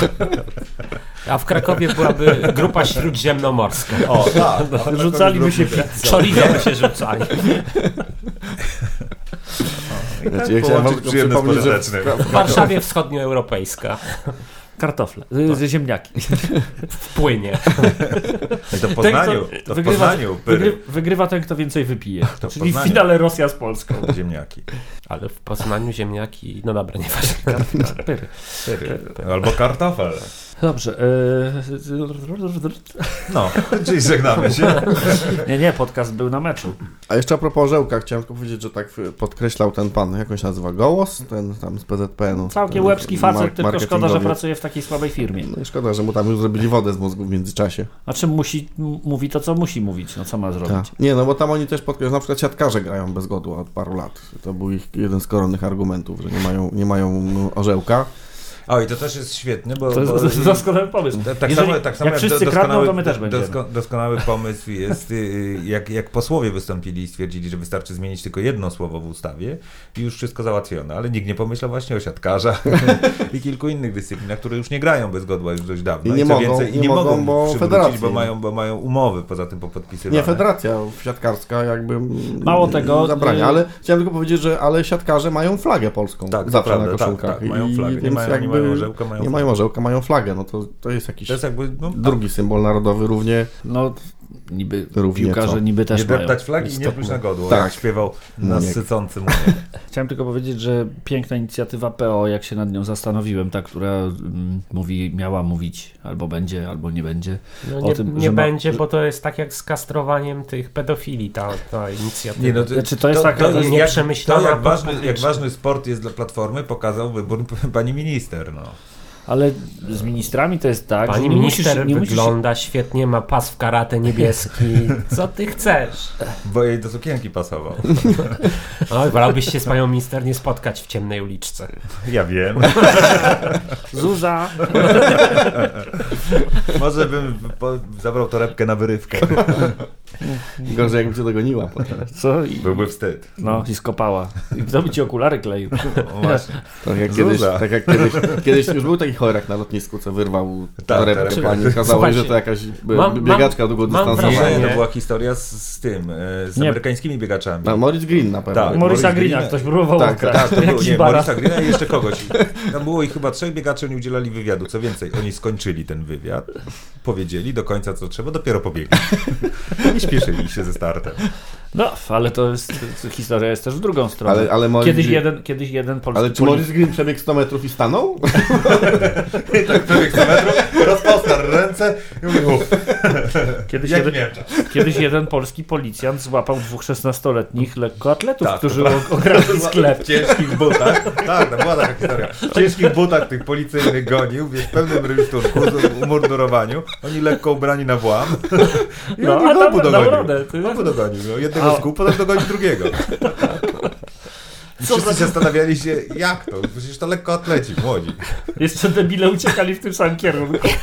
A w Krakowie byłaby grupa śródziemnomorska. O, tak. Rzucaliby się pizzą. By się rzucali. Ja chciałem wam przyjemne z przypomnieć, że. W Warszawie wschodnioeuropejska. Kartofle, z ziemniaki. W płynie. To w Ten, Poznaniu. kto To w wygrywa, Poznaniu. Pyry. wygry, wygrywa ten, kto więcej wypije. To w Czyli w Poznaniu. finale Rosja z Polską. Ziemniaki. Ale w Poznaniu ziemniaki... No dobra, nieważne. Pyry. Pyry. Albo kartofel. Dobrze. y, No, czyli żegnamy się. Nie, nie, podcast był na meczu. A jeszcze a propos orzełka, chciałem tylko powiedzieć, że tak podkreślał ten pan, jak on się nazywa, Gołos, ten tam z PZPN-u. Całkiem łebski facet, tylko szkoda, że pracuje w takiej słabej firmie. No i szkoda, że mu tam już zrobili wodę z mózgu w międzyczasie. A czym musi, mówi to, co musi mówić, no co ma zrobić? Tak. Nie, no bo tam oni też podkreślają, na przykład siatkarze grają bez godła od paru lat. To był ich jeden z koronnych argumentów, że nie mają, nie mają orzełka. O, i to też jest świetne, bo... To jest, bo doskonały pomysł. Tak, tak Jeżeli- samo, tak samo jak wszyscy kradną, doskonały- to my też będziemy. dosko- Doskonały pomysł jest, y, jak, jak posłowie wystąpili i stwierdzili, że wystarczy zmienić tylko jedno słowo w ustawie i już wszystko załatwione, ale nikt nie pomyślał właśnie o siatkarzach i kilku innych dyscyplinach, które już nie grają bez godła już dość dawno. I nie co mogą- więcej, i nie nie mogą, mogą, bo bo mają, bo mają umowy poza tym popodpisywane. Nie, federacja siatkarska jakby Mało tego, zabrania, y- ale chciałem tylko powiedzieć, że ale siatkarze mają flagę polską Tak, zawsze prawda, na tak, koszulkach. tak, mają I- flagę. Nie więc mają- nie jakby mają orzełka, mają nie flagę. mają orzełka, mają flagę. No to, to jest jakiś To jest jakby, no, drugi symbol narodowy równie No, niby Równie piłkarze co? niby też nie mają. deptać flagi i nie pluć na godło, Tak. jak śpiewał Muniek. nasycący Muniek. Chciałem tylko powiedzieć, że piękna inicjatywa PO, jak się nad nią zastanowiłem, ta, która mm, mówi, miała mówić albo będzie, albo nie będzie. No O nie, tym, nie ma- będzie, bo to jest tak jak z kastrowaniem tych pedofili, ta, ta inicjatywa. Nie, no, to, Znaczy, to jest taka to, jak, nieprzemyślana to jak, ważny, jak ważny sport jest dla Platformy, pokazał wybór pani minister. No. Ale z ministrami to jest tak, Pani że nie musisz, minister nie musisz wygląda świetnie, ma pas w karate niebieski. Co ty chcesz? Bo jej do sukienki pasował. Oj, wolałbyś się z panią minister nie spotkać w ciemnej uliczce. Ja wiem. Zuza. Może bym zabrał torebkę na wyrywkę. Gorzej jakby cię dogoniła potem. Co? I, Byłby wstyd. no i skopała. I kto by ci okulary kleił? O, właśnie. Tak jak, Zuza. kiedyś, tak jak kiedyś, kiedyś już był taki chorek na lotnisku, co wyrwał Tak, torebkę tak. pani. Kazało, Słuchajcie, że to jakaś mam- biegaczka mam długodystansowa. Nie, to była historia z, z tym, e, z Nie. amerykańskimi biegaczami. No, Maurice Green na pewno. Tak, Morisa Maurice Greena ktoś próbował Tak, okraść. Tak, to było, nie. Morisa Greena i jeszcze kogoś. Tam było ich chyba trzech biegaczy, oni udzielali wywiadu. Co więcej, oni skończyli ten wywiad, powiedzieli do końca co trzeba, dopiero pobiegli. I śpieszyli się ze startem. No, ale to jest, to historia jest też w drugą stronę. Ale, ale, Maurice Kiedyś jeden, kiedyś jeden polski ale czy Maurice Green przebiegł 100 metrów i stanął? I tak przebiegł 100 metrów, rozpostarł ręce i mówił, Kiedyś jeden, kiedyś jeden polski policjant złapał dwóch 16-letnich lekkoatletów, Tak, którzy o- okradli sklep. W ciężkich butach. Tak, to była taka historia. W ciężkich butach tych policyjnych gonił, wiesz, w pełnym rynsztunku, z umordurowaniu. Oni lekko ubrani na włam. I No, oni a dał dogonił. radę, ty. Dogonił. No, jednego A- skuł, potem dogonił drugiego. Co Wszyscy za- się zastanawiali się, jak to? Przecież to lekko atleci, młodzi. Jeszcze debile uciekali w tym samym kierunku.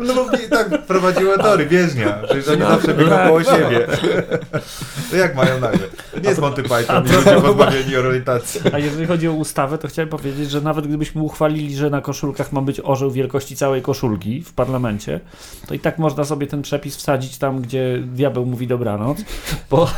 No bo i tak prowadziły tory, bieżnia. Przecież oni zawsze biegną koło siebie. To jak mają nagle? Nie jest Monty Python, nie ludzie pozbawieni orientacji. A jeżeli chodzi o ustawę, to chciałem powiedzieć, że nawet gdybyśmy uchwalili, że na koszulkach ma być orzeł wielkości całej koszulki w parlamencie, to i tak można sobie ten przepis wsadzić tam, gdzie diabeł mówi dobranoc, bo,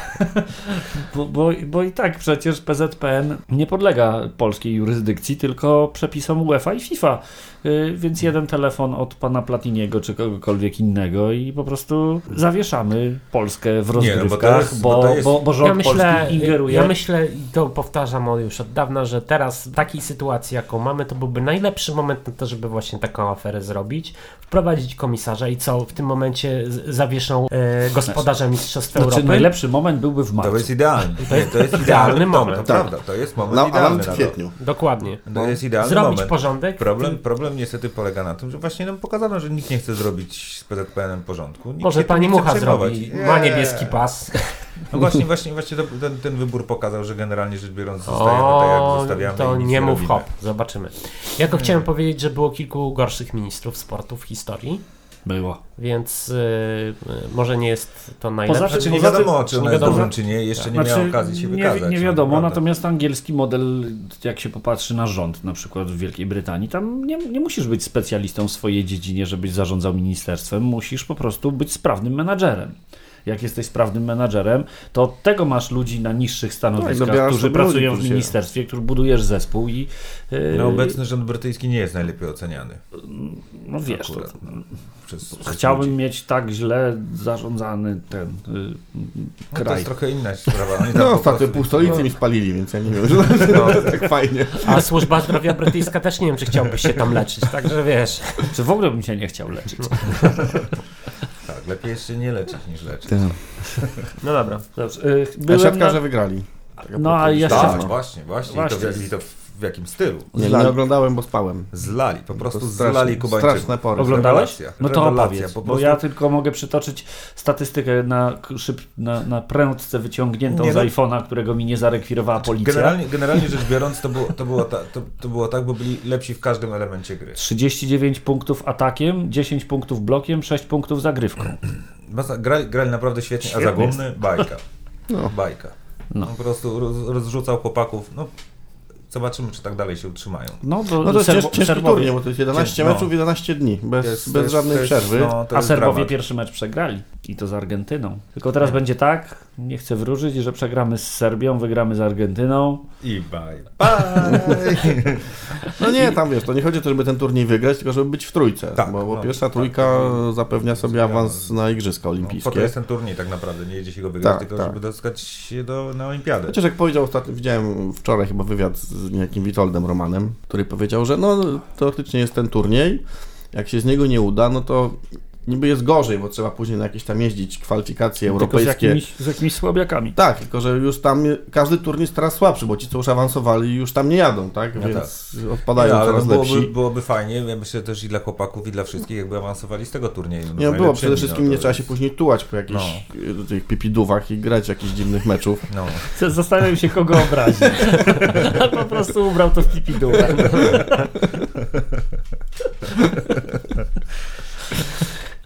bo, bo, bo i tak przecież PZPN nie podlega polskiej jurysdykcji, tylko przepisom UEFA i FIFA. Y, Więc jeden telefon od pana Platiniego czy kogokolwiek innego i po prostu zawieszamy Polskę w Nie, no bo to rozgrywkach, jest- bo, bo bo, to jest- bo, rząd Ja myślę, polski ingeruje. ja myślę, i to powtarzam już od dawna, że teraz w takiej sytuacji, jaką mamy, to byłby najlepszy moment na to, żeby właśnie taką aferę zrobić, wprowadzić komisarza i co w tym momencie zawieszą e, gospodarza Mistrzostw Znaczy, Europy. najlepszy moment byłby w marcu. To jest idealny. To jest to jest idealny to- moment. To, Tak. prawda, to jest moment a idealny. w na to. kwietniu. Dokładnie. To jest idealny Zrobić moment. porządek. Problem, problem niestety polega na tym, że właśnie nam pokazano, że nikt nie chce zrobić z PZPN-em porządku. Nikt Może pani nie Mucha zrobi, Nie. ma niebieski pas. No właśnie, właśnie, właśnie to, ten, ten wybór pokazał, że generalnie rzecz biorąc zostajemy tak, jak O, zostawiamy to nie mów hop, zobaczymy. Ja tylko chciałem powiedzieć, że było kilku gorszych ministrów sportu w historii, Było. więc y, może nie jest to najlepsze. Poza tym- Znaczy nie Poza tym- wiadomo, czy nie ona jest wiadomo. dobrym, czy nie. Jeszcze nie miała okazji się nie, wykazać. nie no, wiadomo, naprawdę. natomiast angielski model, jak się popatrzy na rząd, na przykład w Wielkiej Brytanii, tam nie, nie musisz być specjalistą w swojej dziedzinie, żebyś zarządzał ministerstwem, musisz po prostu być sprawnym menadżerem. Jak jesteś sprawnym menadżerem, to tego masz ludzi na niższych stanowiskach, Tak, dobierasz którzy pracują w którzy ministerstwie, który budujesz zespół i yy, No, obecny rząd brytyjski nie jest najlepiej oceniany. no wiesz, to. Przez, przez chciałbym ludzi. mieć tak źle zarządzany ten yy, No, to kraj. jest trochę inna sprawa. No, ostatnio prostu- pół stolicy mi spalili, więc ja nie wiem, że tak fajnie. A służba zdrowia brytyjska też nie wiem, czy chciałbyś się tam leczyć, także wiesz. Czy w ogóle bym się nie chciał leczyć. Tak, lepiej jeszcze nie leczyć niż leczyć. No dobra. Dobrze, A byłem siatkarze na- wygrali. No, a ja Tak, właśnie, właśnie. Właśnie. I, to, w- I to w jakim stylu? Nie, Zlali. nie oglądałem, bo spałem. Zlali, po prostu straszne- zlali Kubańczyków. Straszne pory. Oglądałeś? Rewelacja, No to rewelacja, opowiedz, po bo prostu- ja tylko mogę przytoczyć statystykę na, szyb, na, na prędce wyciągniętą Nie, z no- iPhone'a, którego mi nie zarekwirowała policja. Generalnie, generalnie rzecz biorąc, to było, to, było ta, to, to było tak, bo byli lepsi w każdym elemencie gry. 39 punktów atakiem, 10 punktów blokiem, 6 punktów zagrywką. Masa- Grali, grali naprawdę świetnie, a Świetnie Zagumny bajka. No. Bajka. No. On po prostu roz, rozrzucał chłopaków. No, zobaczymy, czy tak dalej się utrzymają. No, to No to jest Serbo- cięż, ciężki Serbowie, turniej, bo to jest 11 No. meczów, 11 dni, bez, jest- bez jest- żadnej jest- przerwy. no, a Serbowie dramat. pierwszy mecz przegrali i to z Argentyną. Tylko teraz będzie tak, nie chcę wróżyć, że przegramy z Serbią, wygramy z Argentyną. I bye. bye. No nie, tam wiesz, to nie chodzi o to, żeby ten turniej wygrać, tylko żeby być w trójce, Tak, bo, bo no, pierwsza tak, trójka tak. zapewnia sobie awans na Igrzyska No, po to Olimpijskie. jest ten turniej tak naprawdę, nie jedzie się go wygrać, Tak, tylko tak. żeby dostać się do, na olimpiadę. Chociaż jak powiedział ostatnio, widziałem wczoraj chyba wywiad z niejakim Witoldem Romanem, który powiedział, że no teoretycznie jest ten turniej, jak się z niego nie uda, no to niby jest gorzej, bo trzeba później na jakieś tam jeździć kwalifikacje Tylko z europejskie. jakimiś, z jakimiś słabiakami. Tak, tylko że już tam każdy turniej jest teraz słabszy, bo ci, co już awansowali, już tam nie jadą, tak? Więc odpadają ale coraz byłoby, lepsi. byłoby fajnie, ja myślę też i dla chłopaków, i dla wszystkich, jakby awansowali z tego turnieju. No, Nie, było przede wszystkim no, nie trzeba się później tułać po jakichś no. tych pipidówach i grać jakichś dziwnych meczów. No. Zastanawiam się, kogo obrazić. A po prostu ubrał to w pipidurę.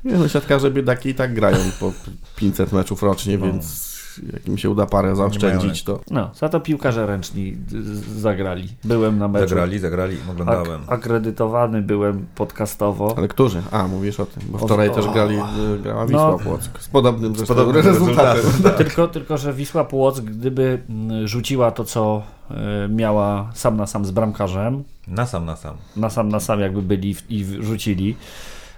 Nie, no siatkarze biedaki i tak grają po 500 meczów rocznie, No. więc jak im się uda parę zaoszczędzić, to... No, za to piłkarze ręczni z- zagrali. Byłem na meczu. Zagrali, zagrali, oglądałem. Ak- akredytowany byłem podcastowo. Ale którzy? A, mówisz o tym, bo wczoraj o- też grali, y, grała Wisła No. Płock. Z podobnym, zresztą podobnym rezultatem. rezultatem. Tylko, tylko, że Wisła Płock, gdyby mm, rzuciła to, co y, miała sam na sam z bramkarzem, Na sam, na sam. na sam na sam jakby byli w- i rzucili,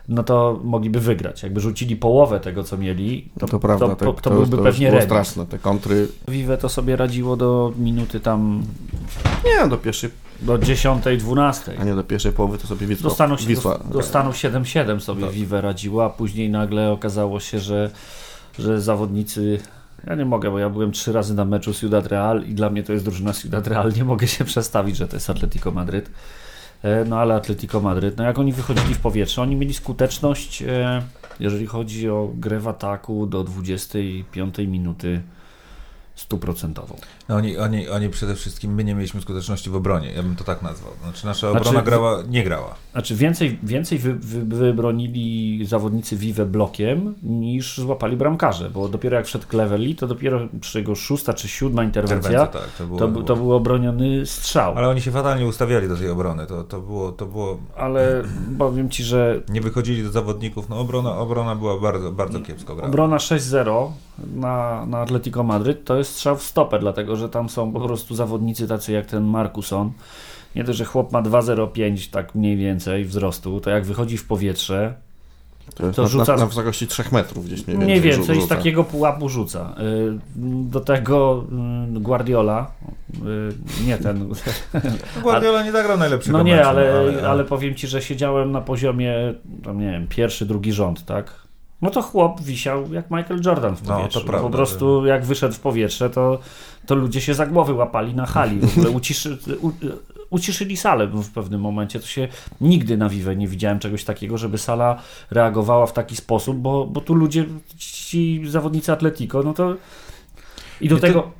no to mogliby wygrać. Jakby rzucili połowę tego, co mieli, to, To, prawda, to, to, to, to, to byłby to pewnie było remis. straszne, te kontry. Vive to sobie radziło do minuty tam, Nie, do pierwszej, do 10, 12. a nie do pierwszej połowy to sobie Wisła. Do stanu, Wisła. do, do stanu 7-7 sobie Tak. Vive radziła, a później nagle okazało się, że, że zawodnicy. Ja nie mogę, bo ja byłem trzy razy na meczu Ciudad Real i dla mnie to jest drużyna Ciudad Real. Nie mogę się przestawić, że to jest Atletico Madryt. E, No ale Atletico Madryt, no jak oni wychodzili w powietrze, oni mieli skuteczność, e, jeżeli chodzi o grę w ataku do 25 minuty stuprocentową. No oni, oni, oni przede wszystkim, my nie mieliśmy skuteczności w obronie, ja bym to tak nazwał. Znaczy nasza obrona Znaczy, grała, nie grała. Znaczy więcej, więcej wy, wy, wybronili zawodnicy Vive blokiem niż złapali bramkarze, bo dopiero jak wszedł Cleverly, to dopiero przy jego szósta czy siódma interwencja, Interwencja, tak, to było, to, bu- to był obroniony strzał. Ale oni się fatalnie ustawiali do tej obrony, to, to, było, to było, Ale powiem Ci, że nie wychodzili do zawodników, no obrona, obrona była bardzo, bardzo kiepsko grana. obrona 6-0 na, na Atletico Madryt to jest strzał w stopę, dlatego że tam są po prostu zawodnicy tacy jak ten Markuson. Nie dość, że chłop ma 2,05 tak mniej więcej wzrostu, to jak wychodzi w powietrze, To To na, rzuca- na, na wysokości 3 metrów gdzieś mniej Mniej więcej. więcej z rzuca. takiego pułapu rzuca. Y, Do tego y, Guardiola, y, nie ten. Guardiola nie zagrał najlepszego No nie, meczu, ale, ale powiem ci, że siedziałem na poziomie, tam nie wiem, pierwszy, drugi rząd, tak? No to chłop wisiał jak Michael Jordan w No, to powietrzu. prawda, po prostu jak wyszedł w powietrze, to, to ludzie się za głowy łapali na hali. W ogóle uciszy, u, uciszyli salę w pewnym momencie. To się nigdy na Vive nie widziałem czegoś takiego, żeby sala reagowała w taki sposób, bo, bo tu ludzie, ci zawodnicy Atletico, no to i do I tego...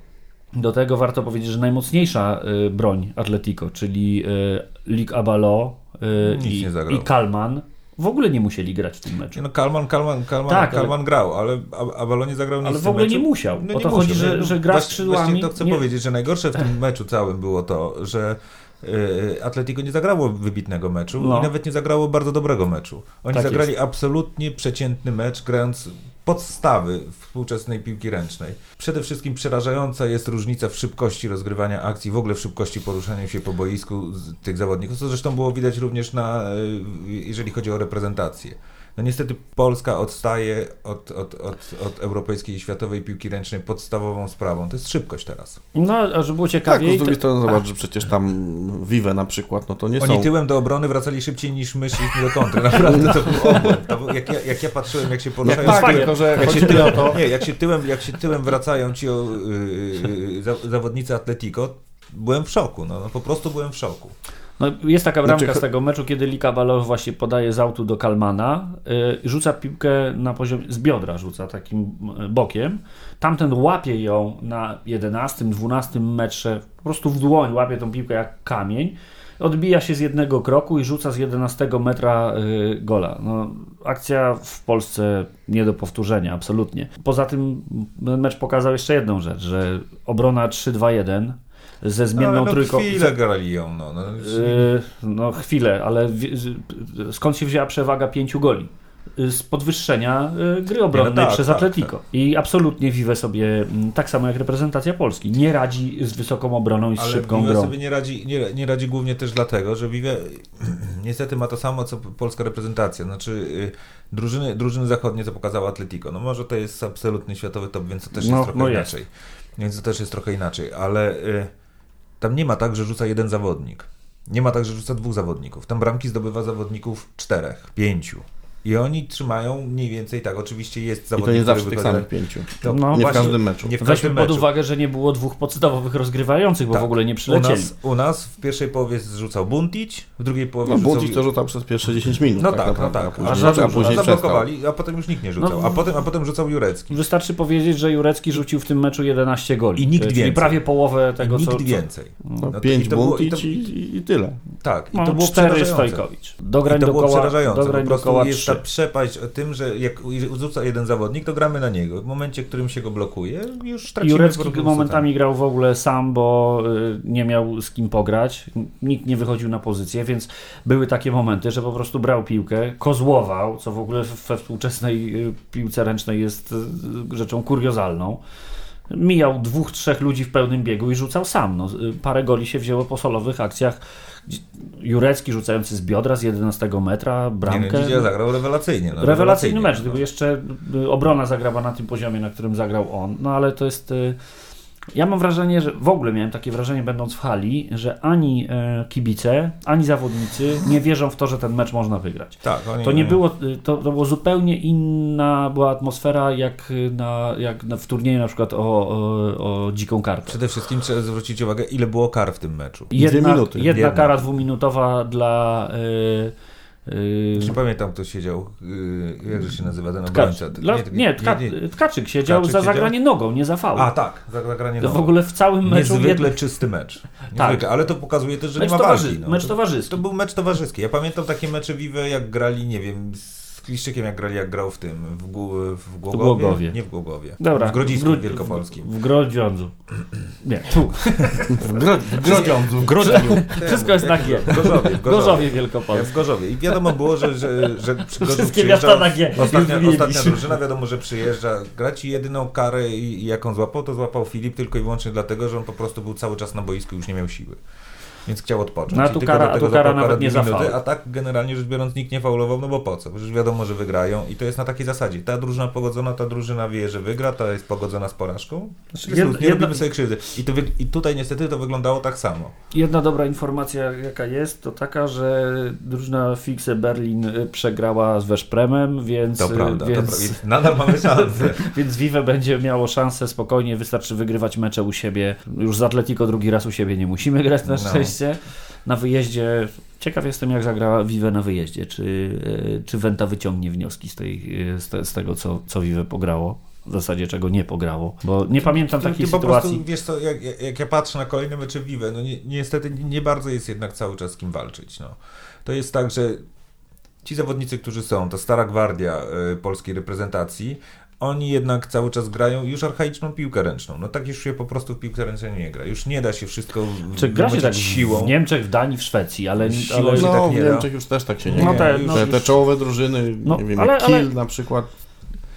Do tego warto powiedzieć, że najmocniejsza y, broń Atletico, czyli y, Lig Abalo y, i, i Kalman, w ogóle nie musieli grać w tym meczu. No Kalman, Kalman, Kalman, Tak, ale- Kalman grał, ale Ab- Abalo nie zagrał nic Ale w ogóle nie musiał. No o to chodzi, musiał, że, że gra Właśnie- skrzydłami. Właśnie to chcę nie- powiedzieć, że najgorsze w tym meczu całym było to, że y, Atletico nie zagrało wybitnego meczu No. i nawet nie zagrało bardzo dobrego meczu. Oni Tak zagrali jest. absolutnie przeciętny mecz, grając podstawy współczesnej piłki ręcznej. Przede wszystkim przerażająca jest różnica w szybkości rozgrywania akcji, w ogóle w szybkości poruszania się po boisku tych zawodników, co zresztą było widać również na, y, jeżeli chodzi o reprezentację. No niestety Polska odstaje od, od, od, od europejskiej i światowej piłki ręcznej podstawową sprawą. To jest szybkość teraz. No, a żeby było Tak, ciekawiej. no z drugiej to- strony zobacz, że przecież tam Vive na przykład, no to nie Oni są... tyłem do obrony wracali szybciej niż my szliśmy do kontry. Naprawdę to był obłęd. To był, jak, ja, jak ja patrzyłem, jak się poruszają... tak, tylko że jak się, tyłem, to... nie, jak, się tyłem, jak się tyłem wracają ci o, yy, za, zawodnicy Atletico, byłem w szoku. No, no, po prostu byłem w szoku. No, jest taka bramka Znaczy- z tego meczu, kiedy Lika Balow właśnie podaje z autu do Kalmana, y, rzuca piłkę na poziomie, z biodra rzuca takim y, bokiem. Tamten łapie ją na 11, 12 metrze, po prostu w dłoń łapie tą piłkę jak kamień. Odbija się z jednego kroku i rzuca z 11 metra y, gola. No, akcja w Polsce nie do powtórzenia, absolutnie. Poza tym mecz pokazał jeszcze jedną rzecz, że obrona 3-2-1 ze zmienną no, ale no, trójką. chwilę grali ją. No, no. Yy, No chwilę, ale z- skąd się wzięła przewaga pięciu goli? Yy, Z podwyższenia yy, gry obronnej tak, przez tak, Atletico. I absolutnie Vive sobie, mm, tak samo jak reprezentacja Polski, nie radzi z wysoką obroną i z Ale szybką Vive grą. sobie nie radzi, nie, nie radzi głównie też dlatego, że Vive niestety ma to samo, co polska reprezentacja. Znaczy y, drużyny, drużyny zachodnie, co pokazało Atletico. No może to jest absolutny światowy top, więc to też No, jest trochę no jest. inaczej. Więc to też jest trochę inaczej, ale y, tam nie ma tak, że rzuca jeden zawodnik. Nie ma tak, że rzuca dwóch zawodników. Tam bramki zdobywa zawodników czterech, pięciu. I oni trzymają mniej więcej tak. Oczywiście jest I zawodnik, to nie który zawsze tych samych pięciu. To No, Nie w każdym meczu. Nie w Weźmy każdym pod meczu. uwagę, że nie było dwóch podstawowych rozgrywających, bo Tak. w ogóle nie U przylecieli. nas, u nas w pierwszej połowie zrzucał Buntić, w drugiej połowie No, rzucał... Buntic to rzucał przez pierwsze 10 minut. No tak, no naprawdę, tak. A A, za a później a zablokowali, a potem już nikt nie rzucał. No, a, potem, a potem rzucał Jurecki. Wystarczy powiedzieć, że Jurecki rzucił w tym meczu 11 goli. I nikt czyli więcej. prawie połowę tego, I nikt co, co, więcej. No, No to- pięć i to i to- i, i, i tyle. Tak, i no, to było 4 przerażające. Stojkowicz. I to dograń Po prostu dokoła jest 3. ta przepaść o tym, że jak rzuca jeden zawodnik, to gramy na niego. W momencie, w którym się go blokuje, już tracimy Jurecki momentami grał w ogóle sam, bo y, nie miał z kim pograć. Nikt nie wychodził na pozycję, więc były takie momenty, że po prostu brał piłkę, kozłował, co w ogóle we współczesnej y, piłce ręcznej jest y, rzeczą kuriozalną. Mijał dwóch, trzech ludzi w pełnym biegu i rzucał sam. No, parę goli się wzięło po solowych akcjach. Jurecki rzucający z biodra z 11 metra, Nie, bramkę. no, dzisiaj zagrał rewelacyjnie. No, Rewelacyjny mecz, no. jeszcze y, obrona zagrała na tym poziomie, na którym zagrał on. No ale to jest. Ja mam wrażenie, że w ogóle miałem takie wrażenie, będąc w hali, że ani e, kibice, ani zawodnicy nie wierzą w to, że ten mecz można wygrać. Tak, oni, To nie było, y, to, to było zupełnie inna była atmosfera jak, na, jak na, w turnieju na przykład o, o, o dziką kartę. Przede wszystkim trzeba zwrócić uwagę, ile było kar w tym meczu. Dwie Jedna, minuty. jedna Jedna. kara dwuminutowa dla Yy, Nie pamiętam, kto siedział, yy, jakże się nazywa ten obrońca. dla, nie, Tka, Tkaczyk siedział Tkaczyk za siedział? zagranie nogą, nie za faul. A tak, za- zagranie to w nogą. ogóle w całym meczu... Niezwykle jed- czysty mecz. Tak. Niezwykle, ale to pokazuje też, że Mecz nie ma towarzy- walki. No. mecz To- towarzyski. To był mecz towarzyski. Ja pamiętam takie mecze Vive, jak grali, nie wiem, z Kliszczykiem, jak grali, jak grał w tym, w, w Głogowie? Głogowie. Nie w Głogowie. Dobra, w Grodzisku Gro- Wielkopolskim. W Grodziądzu. Nie, tu. W, gro, w Grodziądzu. W Grodzieniu. Wszystko jest na G. W Gorzowie. W W Gorzowie W Wielkopolskim. Gorzowie. I wiadomo było, że, że, że przy Wszystkie miasta na G. Ostatnia, ostatnia drużyna wiadomo, że przyjeżdża. Gra ci jedyną karę i, i jaką złapał, to złapał Filip tylko i wyłącznie dlatego, że on po prostu był cały czas na boisku i już nie miał siły. Więc chciał odpocząć. No, a I tu tylko kara- a tu kara nawet nie minuty. A tak generalnie rzecz biorąc nikt nie faulował, no bo po co? Przecież wiadomo, że wygrają i to jest na takiej zasadzie. Ta drużyna pogodzona, ta drużyna wie, że wygra, ta jest pogodzona z porażką. Znaczy, nie jedna- robimy sobie krzywdy. I, to I tutaj niestety to wyglądało tak samo. Jedna dobra informacja, jaka jest, to taka, że drużyna Fixe Berlin y, przegrała z Weszpremem, więc, To y, prawda. więc, To pra... i Nadal mamy szansę. więc Vive będzie miało szansę spokojnie, wystarczy wygrywać mecze u siebie. Już z Atletico drugi raz u siebie nie musimy grać na No. Szczęście. Na wyjeździe, ciekaw jestem jak zagra Vive na wyjeździe, czy, y, czy Venta wyciągnie wnioski z, tej, y, z, te, z tego, co, co Vive pograło. W zasadzie czego nie pograło, bo nie pamiętam Ty- takiej ty po sytuacji. prostu, wiesz co, jak, jak- jak ja patrzę na kolejne mecze Vive, no ni- niestety nie bardzo jest jednak cały czas z kim walczyć. No. To jest tak, że ci zawodnicy, którzy są, ta stara gwardia y, polskiej reprezentacji, oni jednak cały czas grają już archaiczną piłkę ręczną. No tak już się po prostu w piłkę ręczną nie gra. Już nie da się wszystko Czy gra się tak siłą. w Niemczech, w Danii, w Szwecji, ale, Siłą ale No, tak w nie da. Niemczech już też tak się nie No gra. te- no te, już- te czołowe drużyny, No, nie wiem, ale- jak ale- Kiel na przykład.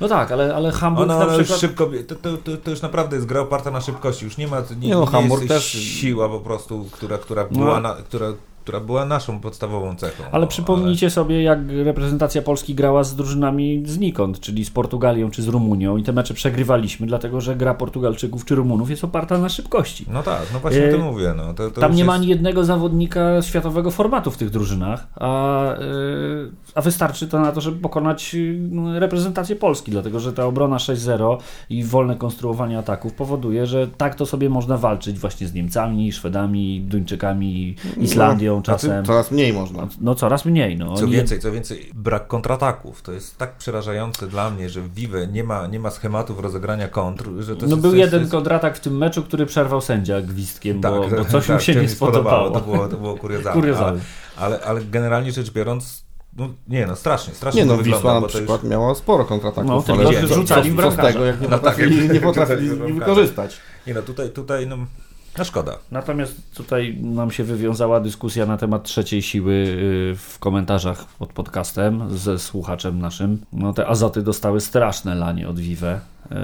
No tak, ale, ale Hamburg Ona, na ona już przykład... szybko, to, to, to, to już naprawdę jest gra oparta na szybkości. Już nie ma, nie, Nie no, nie Hamburg jest też- siła po prostu, która, która, No. była na, która, która była naszą podstawową cechą. Ale no, przypomnijcie sobie, jak reprezentacja Polski grała z drużynami znikąd, czyli z Portugalią czy z Rumunią i te mecze przegrywaliśmy, dlatego że gra Portugalczyków czy Rumunów jest oparta na szybkości. No tak, no właśnie o E, tym mówię. No. To, to Tam nie ma jest- ani jednego zawodnika światowego formatu w tych drużynach, a, yy, a wystarczy to na to, żeby pokonać reprezentację Polski, dlatego że ta obrona 6-0 i wolne konstruowanie ataków powoduje, że tak to sobie można walczyć właśnie z Niemcami, Szwedami, Duńczykami, Islandią No, czasem. znaczy, coraz mniej można. No coraz mniej. No. Co więcej, co więcej, brak kontrataków. To jest tak przerażające dla mnie, że w Vive nie ma, nie ma schematów rozegrania kontr, że to No jest, był jest, jeden to jest, kontratak w tym meczu, który przerwał sędzia gwizdkiem, tak, bo, bo tak, coś mu tak, się to nie spodobało. To było, to było kuriozalne. Kuriozalne. Ale, ale, ale generalnie rzecz biorąc, no nie no, strasznie, strasznie Nie no, to wygląda, Wisła na przykład miała sporo kontrataków, No, ale rzucali w co, co z tego, jak nie No tak, potrafili, nie potrafili wykorzystać. Nie no, tutaj, tutaj no, no szkoda. Natomiast tutaj nam się wywiązała dyskusja na temat trzeciej siły yy, w komentarzach pod podcastem ze słuchaczem naszym. No te azoty dostały straszne lanie od Vive,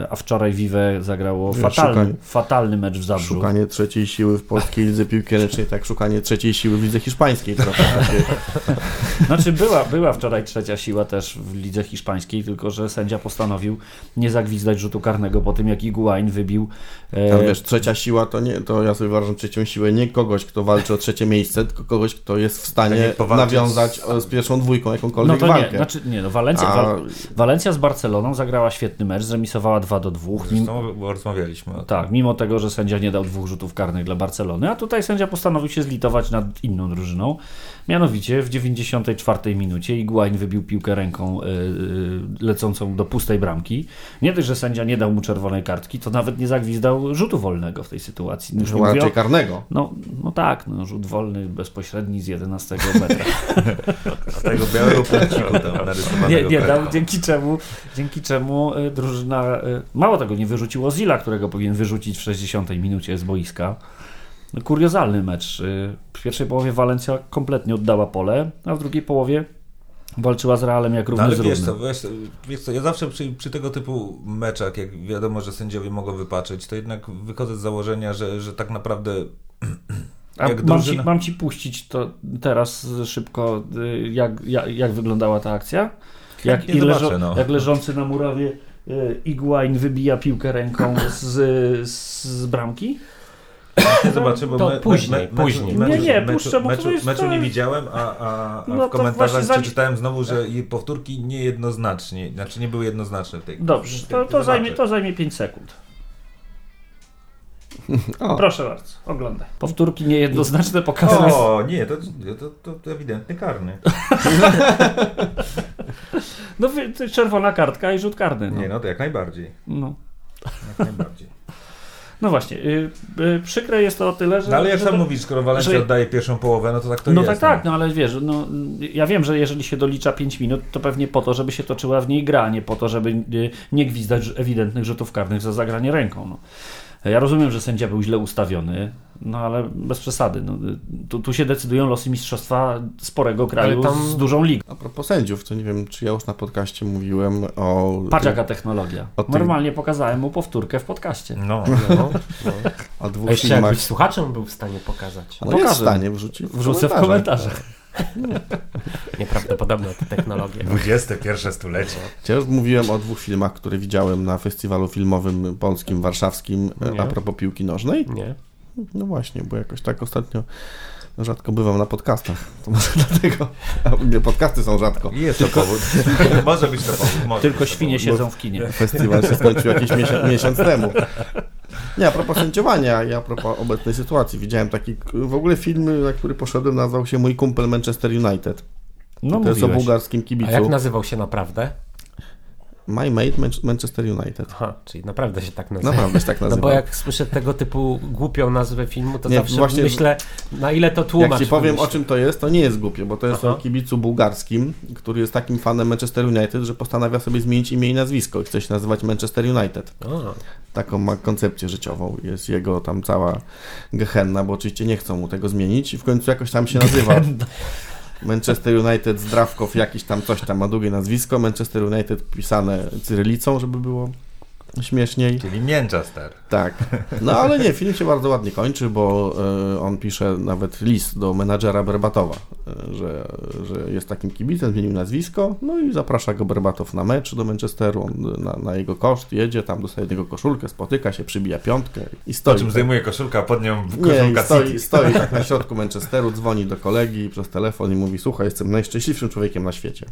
a wczoraj Vive zagrało fatalny, szukanie- fatalny mecz w Zabrzu. Szukanie trzeciej siły w polskiej lidze piłki ręcznej, tak szukanie trzeciej siły w lidze hiszpańskiej trochę. Znaczy była, była wczoraj trzecia siła też w lidze hiszpańskiej, tylko że sędzia postanowił nie zagwizdać rzutu karnego po tym, jak Iguain wybił e, ale wiesz, trzecia siła to nie, to ja sobie uważam trzecią siłę nie kogoś, kto walczy o trzecie miejsce, tylko kogoś, kto jest w Tak stanie powalczyć nawiązać z- z pierwszą dwójką No jakąkolwiek to nie, walkę. znaczy nie, no Walencja, A- Wal, Walencja z Barceloną zagrała świetny mecz, zremisowała 2 do 2. Mimo, Zresztą bo rozmawialiśmy tak, mimo tego, że sędzia nie dał dwóch rzutów karnych dla Barcelony, a tutaj sędzia postanowił się zlitować nad inną drużyną. Mianowicie w 94 minucie Iguain wybił piłkę ręką y, y, lecącą do pustej bramki. Nie dość, że sędzia nie dał mu czerwonej kartki, to nawet nie zagwizdał rzutu wolnego w tej sytuacji. Już nie Chyba raczej karnego. no, no tak, no, rzut wolny bezpośredni z 11 metra. Tego białego punkciku tam narysowanego. Nie, nie dał, dzięki czemu, dzięki czemu y, drużyna, mało tego, nie wyrzuciło Zila, którego powinien wyrzucić w 60 minucie z boiska. No, Kuriozalny mecz. Y, W pierwszej połowie Walencja kompletnie oddała pole, a w drugiej połowie walczyła z Realem jak No, równy ale z wiesz co, wiesz, wiesz co, ja zawsze przy, przy tego typu meczach, jak wiadomo, że sędziowie mogą wypaczyć, to jednak wychodzę z założenia, że, że tak naprawdę A jak mam, ci, drużyna- mam ci puścić to teraz szybko, y, jak, jak, jak wyglądała ta akcja? Jak, i leżo, zobaczę, no. jak leżący na murawie y, Iguain wybija piłkę ręką z, z bramki? zobaczę, bo To me, później, me, później. Meczu, Nie, nie, meczu, puszczę, bo to meczu, meczu to nie widziałem, a, a, a No w komentarzach przeczytałem znowu, że powtórki niejednoznacznie, znaczy nie były jednoznaczne w tej Dobrze, to, to, zajmie, to zajmie 5 sekund. O. Proszę bardzo, oglądaj. Powtórki niejednoznaczne pokazują. O, nie, to, to, to, to ewidentny karny. No czerwona kartka i rzut karny. No, Nie, no to jak najbardziej. no. Jak najbardziej. No właśnie, y, y, przykre jest to o tyle, że... No ale jak że sam mówisz, skoro Walencja że- oddaje pierwszą połowę, no to tak to no jest. tak, tak, no ale wiesz, no, ja wiem, że jeżeli się dolicza 5 minut, to pewnie po to, żeby się toczyła w niej gra, nie po to, żeby y, nie gwizdać ewidentnych rzutów karnych za zagranie ręką. No. Ja rozumiem, że sędzia był źle ustawiony, no ale bez przesady. No, tu, tu się decydują losy mistrzostwa sporego kraju tam- z dużą ligą. A propos sędziów, to nie wiem, czy ja już na podcaście mówiłem o... Patrz jaka technologia. tym- Normalnie pokazałem mu powtórkę w podcaście. No, No, o a dwóch jeszcze filmach. jakbyś słuchaczem był w stanie pokazać. No jest w stanie wrzucić w Wrzucę w komentarzach. Nieprawdopodobne te technologie. 21 stulecie. Ja już mówiłem o dwóch filmach, które widziałem na festiwalu filmowym polskim, warszawskim, e, Nie. a propos piłki nożnej. Nie? No właśnie, bo jakoś tak ostatnio rzadko bywam na podcastach. To może dlatego. Nie, podcasty są rzadko. Jest to powód. może być to powód. Może Tylko być to świnie powód. siedzą w kinie. Festiwal się skończył jakiś miesiąc, miesiąc temu. Nie, a propos sędziowania i a propos obecnej sytuacji. Widziałem taki w ogóle film, na który poszedłem, nazywał się Mój kumpel Manchester United. No to jest o mówiłeś. bułgarskim A kibicu. jak nazywał się naprawdę? My Mate Man- Manchester United. Aha, czyli naprawdę się tak nazywa. Naprawdę się tak No nazywa. bo jak słyszę tego typu głupią nazwę filmu, to Nie, zawsze właśnie- myślę, na ile to tłumacz Jak ci powiem o czym to jest, to nie jest głupie, bo to jest Aha. o kibicu bułgarskim, który jest takim fanem Manchester United, że postanawia sobie zmienić imię i nazwisko i chce się nazywać Manchester United. O, Taką ma koncepcję życiową. Jest jego tam cała gehenna, bo oczywiście nie chcą mu tego zmienić i w końcu jakoś tam się nazywa. Manchester United Zdrawkow, jakiś tam coś tam ma długie nazwisko. Manchester United pisane cyrylicą, żeby było śmieszniej. Czyli Manchester. Tak. No ale nie, film się bardzo ładnie kończy, bo e, on pisze nawet list do menadżera Berbatowa, e, że, że jest takim kibicem, zmienił nazwisko, no i zaprasza go Berbatow na mecz do Manchesteru, on na, na jego koszt jedzie, tam dostaje jego koszulkę, spotyka się, przybija piątkę i Po stoi. czym tak. zdejmuje koszulkę, a pod nią Nie, koszulka stoi, City. stoi tak na środku Manchesteru, dzwoni do kolegi przez telefon i mówi, słuchaj, jestem najszczęśliwszym człowiekiem na świecie.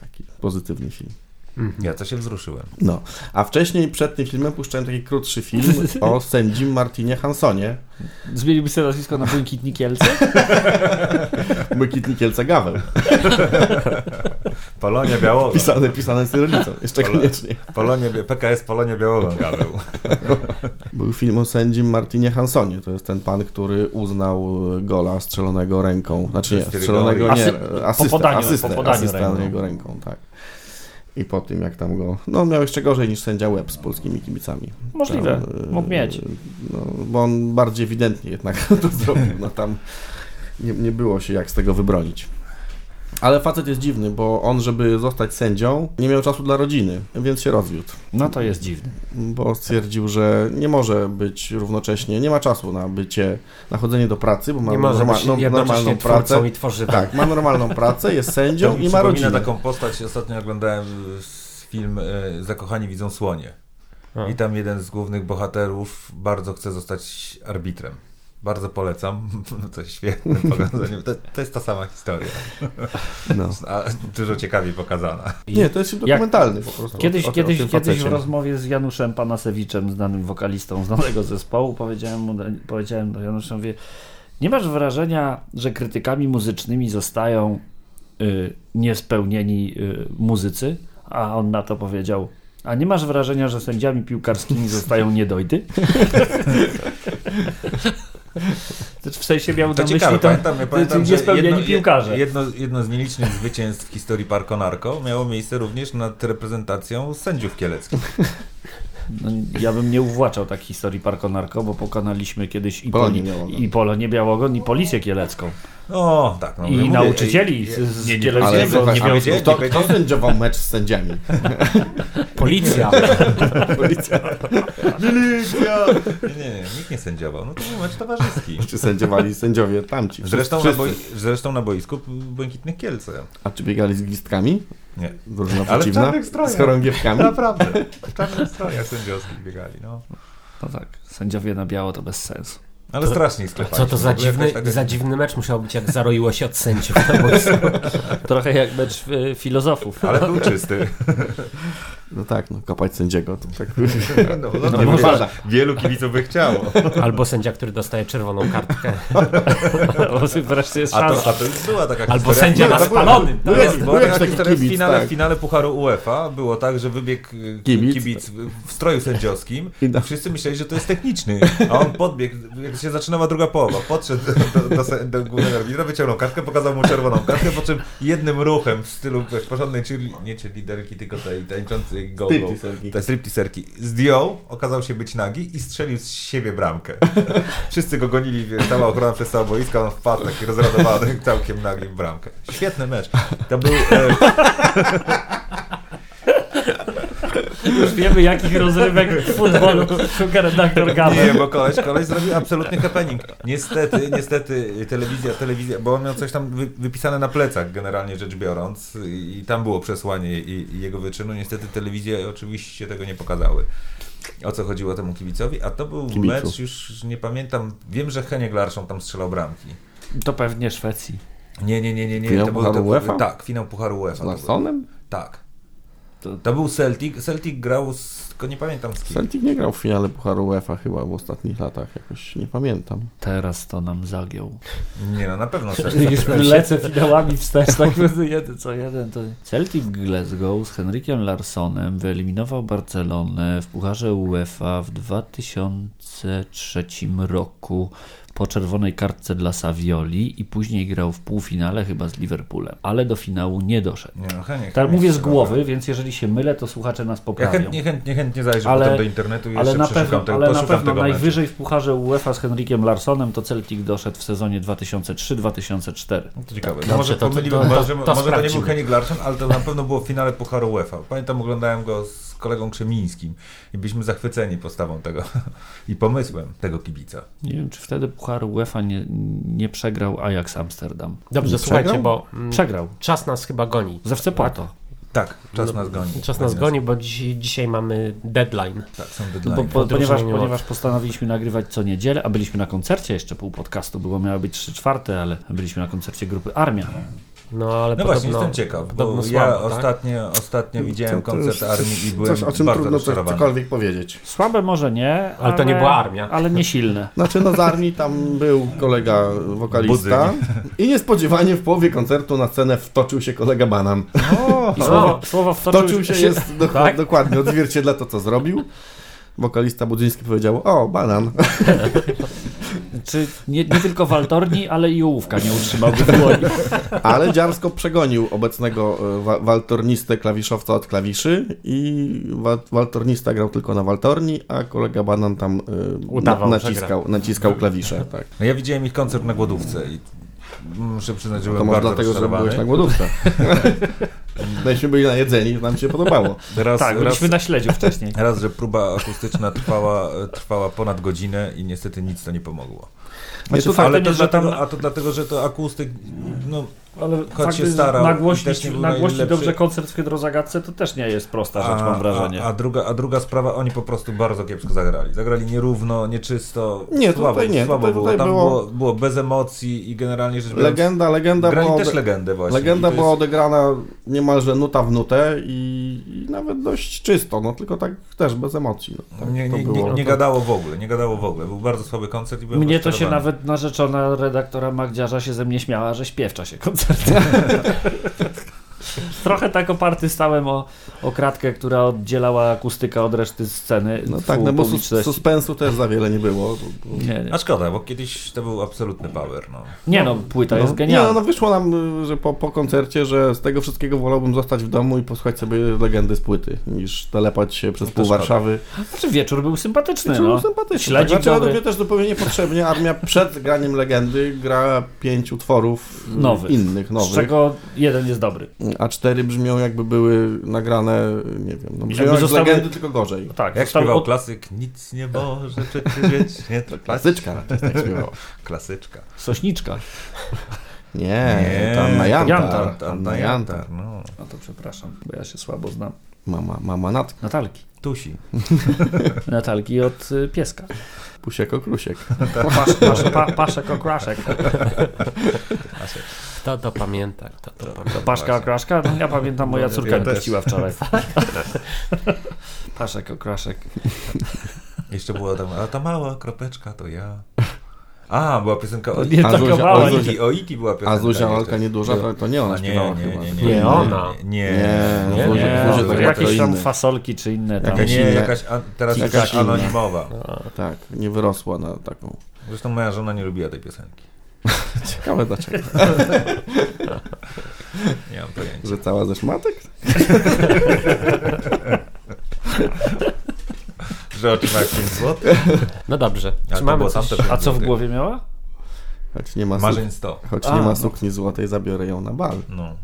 Taki pozytywny film. Ja to się wzruszyłem. No, a wcześniej przed tym filmem puszczałem taki krótszy film o sędzim Martinie Hansonie, Zmieniłbyś sobie nazwisko na Błękitni Kielce? Błękitny Kielce Gaweł. Polonia Białogon. Pisane, pisane cyrylicą, jeszcze Pole- koniecznie. Polonia, PKS Polonia Białogon Gaweł. Był film o sędzim Martinie Hansonie. To jest ten pan, który uznał gola strzelonego ręką. Znaczy nie, strzelonego Asy- nie, po asystę, podaniu, asystę, po podaniu asystę ręką. jego ręką, tak. I po tym, jak tam go... No, miał jeszcze gorzej niż sędzia Łeb z polskimi kibicami. Możliwe, Tam, mógł mieć. No, bo on bardziej ewidentnie jednak to zrobił. No tam nie, nie było się jak z tego wybronić. Ale facet jest dziwny, bo on, żeby zostać sędzią, nie miał czasu dla rodziny, więc się rozwiódł. No to jest dziwne. Bo stwierdził, że nie może być równocześnie, nie ma czasu na bycie, na chodzenie do pracy, bo ma nie może norma- być no, normalną pracę. i tworzywem. Tak, ma normalną pracę, jest To sędzią mi i ma rodzinę. taką postać, ostatnio oglądałem film y, Zakochani widzą słonie. A. I tam jeden z głównych bohaterów bardzo chce zostać arbitrem. Bardzo polecam. To jest świetne powiązanie. To, to jest ta sama historia. No. A dużo ciekawiej pokazana. Nie, to jest dokumentalny po prostu. Kiedyś, o, o, kiedyś, o kiedyś w rozmowie z Januszem Panasewiczem, znanym wokalistą znanego zespołu, powiedziałem, mu, powiedziałem do Janusza, mówię, nie masz wrażenia, że krytykami muzycznymi zostają y, niespełnieni y, muzycy? A on na to powiedział, a nie masz wrażenia, że sędziami piłkarskimi zostają niedojdy? W sensie miał To na ciekawe, myśli to, pamiętam, ja pamiętam niespełnieni jedno, piłkarze. jedno, jedno z nielicznych zwycięstw w historii Parco Narco miało miejsce również nad reprezentacją sędziów kieleckich. No, ja bym nie uwłaczał tak historii Parko Narko, bo pokonaliśmy kiedyś i, Polonię Białogon. i Polonię Białogon, i Policję Kielecką. O, tak. No, I mówię, nauczycieli z- z nie, nie, Kieleckiego. Ale nie, słuchaj, nie, kto, sędziował mecz z sędziami? Policja. Milicja! Nie, nie, nie, nikt nie sędziował. No to był mecz towarzyski. Czy sędziowali sędziowie tamci? Zresztą na, boi, zresztą na boisku Błękitnych Kielce. A czy biegali z glistkami? Nie. Drużyna Ale w przeciwna? czarnych strojach. Z chorągiewkami? Naprawdę. W czarnych strojach sędziowskich biegali, no. No tak, sędziowie na biało to bez sensu. Ale strasznie ich sklepali. Co to za dziwny, za dziwny mecz musiał być, jak zaroiło się od sędziów. Trochę jak mecz y, filozofów. Ale był czysty. No tak, no kopać sędziego to tak... No, no, No, nie może- można. Wielu kibiców by chciało. Albo sędzia, który dostaje czerwoną kartkę. Wreszcie jest A szansa. to, a to już była taka Albo historia. sędzia na spalonym. No Była, jest, była był taka taki historia w kibic, finale, tak. w finale Pucharu UEFA. Było tak, że wybiegł e, Kibic. kibic, w stroju sędziowskim I wszyscy myśleli, że to jest techniczny. A on podbiegł, jak się zaczynała druga połowa, podszedł do, do, do, do głównego arbitra, wyciągnął kartkę, pokazał mu czerwoną kartkę, po czym jednym ruchem w stylu wiesz, porządnej, czyli nie cheerleaderki, tylko tej tańczącej go-go, Stripteaserki. tej stripteaserki, zdjął, okazał się być nagi i strzelił z siebie bramkę. Wszyscy go gonili, wiesz, cała ochrona przez całe boisko, on wpadł taki rozradowany, całkiem nagi w bramkę. Świetny mecz. To był... E, Już wiemy, jakich rozrywek w futbolu szuka redaktor Nie, Gamer. bo koleś, koleś zrobił absolutny happening. Niestety, niestety telewizja, telewizja, bo on miał coś tam wy, wypisane na plecach generalnie rzecz biorąc i tam było przesłanie i, i jego wyczynu. Niestety telewizje oczywiście tego nie pokazały. O co chodziło temu kibicowi, a to był Kibicu. mecz, już nie pamiętam, wiem, że Heniek Larsson tam strzelał bramki. To pewnie Szwecji. Nie, nie, nie, nie, nie. Finał to był, Pucharu to, był- UEFA? Tak, finał Pucharu Z UEFA. to był. Larsonem? Tak. To- To był Celtic. Celtic grał z, tylko nie pamiętam z kim. Celtic nie grał w finale Pucharu UEFA chyba w ostatnich latach, jakoś nie pamiętam. Teraz to nam zagiął. Nie no, na pewno Celtic. Już lecę finałami wstecz, tak jeden co jeden. To... Celtic Glasgow z Henrykiem Larsonem wyeliminował Barcelonę w Pucharze UEFA w 2003 roku po czerwonej kartce dla Savioli i później grał w półfinale chyba z Liverpoolem, ale do finału nie doszedł. Nie, no, Heniek, Tak mówię z głowy, więc jeżeli się mylę, to słuchacze nas Ja poprawią. chętnie, chętnie, chętnie zajrzę Ale- potem do internetu i Ale jeszcze na pewno, tego, ale na pewno tego meczu. najwyżej w Pucharze UEFA z Henrykiem Larsonem to Celtic doszedł w sezonie 2003-2004. No To ciekawe. Dobrze, może to- to- pomyliłem, to- to- może, to może to nie był. Henrik Larsson, ale to na pewno było w finale Pucharu UEFA. Pamiętam, oglądałem go z kolegą Krzemińskim i byliśmy zachwyceni postawą tego i pomysłem tego kibica. Nie wiem, czy wtedy Puchar UEFA nie, nie przegrał Ajax Amsterdam. Dobrze, słuchajcie, bo mm, Przegrał. czas nas chyba goni. Z FC Porto. Tak, czas No, nas goni. Czas nas goni, bo dzisiaj, dzisiaj mamy deadline. Tak, są Bo, deadline. po, ponieważ, ponieważ postanowiliśmy nagrywać co niedzielę, a byliśmy na koncercie jeszcze pół podcastu, było miało być 3 czwarte, ale byliśmy na koncercie grupy Armia. No ale No podobno, właśnie, jestem ciekaw, bo podobno ja słabo, tak? ostatnio, ostatnio widziałem To- to koncert armii i byłem Coś, o czym bardzo trudno rozczarowany. cokolwiek powiedzieć. Słabe może nie, Ale to nie była armia. Ale nie silne. Znaczy no z armii tam był kolega wokalista i niespodziewanie w połowie koncertu na scenę wtoczył się kolega Banan. I słowo, słowo wtoczył, Wtoczył się, jest do, Tak? dokładnie, odzwierciedla to co zrobił. Wokalista Budzyński powiedział, o banan. Czy nie, nie tylko waltorni, ale i ołówka nie utrzymałby w dłoni. Ale dziarsko przegonił obecnego e, wa- waltornistę klawiszowca od klawiszy i wa- waltornista grał tylko na waltorni, a kolega Banan tam e, Udawał, naciskał, naciskał klawisze. Tak. No ja widziałem ich koncert na głodówce i muszę przyznać, że To byłem może bardzo dlatego, że byłeś na głodówce. Myśmy byli na jedzeni, nam się podobało. Raz, Tak, raz, byliśmy na śledziu wcześniej. raz, że próba akustyczna trwała, trwała ponad godzinę i niestety nic to nie pomogło. Znaczy, to faktem Ale to jest, że tam dlatego, a to dlatego, że to akustyk, no Ale Choć fakt się starał nagłośnić, też nie był nagłośnić najlepszy. dobrze koncert w Hydrozagadce to też nie jest prosta rzecz, mam wrażenie. A, a, druga, a druga sprawa, oni po prostu bardzo kiepsko zagrali. Zagrali nierówno, nieczysto, Nie, słabo, tutaj nie, słabo tutaj- było. tutaj Tam było- było... Było, bez emocji i generalnie rzecz biorąc... Legenda, legenda grali była, też legendę właśnie. legenda była jest- odegrana niemalże nuta w nutę i, i nawet dość czysto, no tylko tak też bez emocji. No, tak Nie, nie, było. nie, nie gadało w ogóle, nie gadało w ogóle. Był bardzo słaby koncert i byłem Mnie to się nawet narzeczona redaktora Magdziarza się ze mnie śmiała, że śpiew w czasie koncertu. Trochę tak oparty stałem o, o kratkę, która oddzielała akustyka od reszty sceny. No tak, no bo sus- suspensu też za wiele nie było. Nie, nie. A szkoda, bo kiedyś to był absolutny power. No. nie no, płyta No, jest nie, genialna. no wyszło nam, że po, po koncercie, że z tego wszystkiego wolałbym zostać w domu i posłuchać sobie legendy z płyty, niż telepać się przez to pół szkoda. Warszawy. Znaczy wieczór był sympatyczny. Znaczy, no. no. sympatyczny. Śledzik tak, znaczy, też zupełnie niepotrzebnie. Armia przed graniem legendy gra pięć utworów Nowych. innych, Z nowych. czego jeden jest dobry. A cztery brzmią jakby były nagrane, nie wiem, no brzmią jak zostały- z legendy, tylko gorzej. Tak, Jak śpiewał od- klasyk, nic nie może przecież trwać. Klasyczka tak. Klasyczka. Sośniczka. Nie, to Anna Jantar. Jantar. Anna Jantar. no. No to przepraszam, bo ja się słabo znam. Mama, mama Natka. Natalki. Tusi. Natalki od y, pieska. Pusiek Okrusiek. Pasz, pasz, pa, paszek okraszek. To to pamięta, to to pamięta. Paszka okraszka? No, ja pamiętam, moja córka ja mi puściła wczoraj. Paszek okraszek. Jeszcze było tam, a ta mała kropeczka to ja. A, była piosenka o Nie a o Iki, o Iki była piosenka. A Zuzia. Olka nieduża, to, to nie ona nie, śpiewała nie, chyba. nie, nie, Nie ona. Nie, nie, Nie, nie, Nie, jakieś tam fasolki czy inne tam. Jakaś nie, jakaś, a, teraz Jakaś anonimowa. Tak, nie wyrosła na taką. Zresztą moja żona nie lubiła tej piosenki. Ciekawe dlaczego. Nie mam pojęcia. Że cała ze szmatek? Że otrzyma 5 zł? No dobrze, to czy mamy coś? A co w głowie miała? Choć nie ma, Marzeń suk- 100. choć A, nie ma no. sukni złotej, zabiorę ją na bal. No.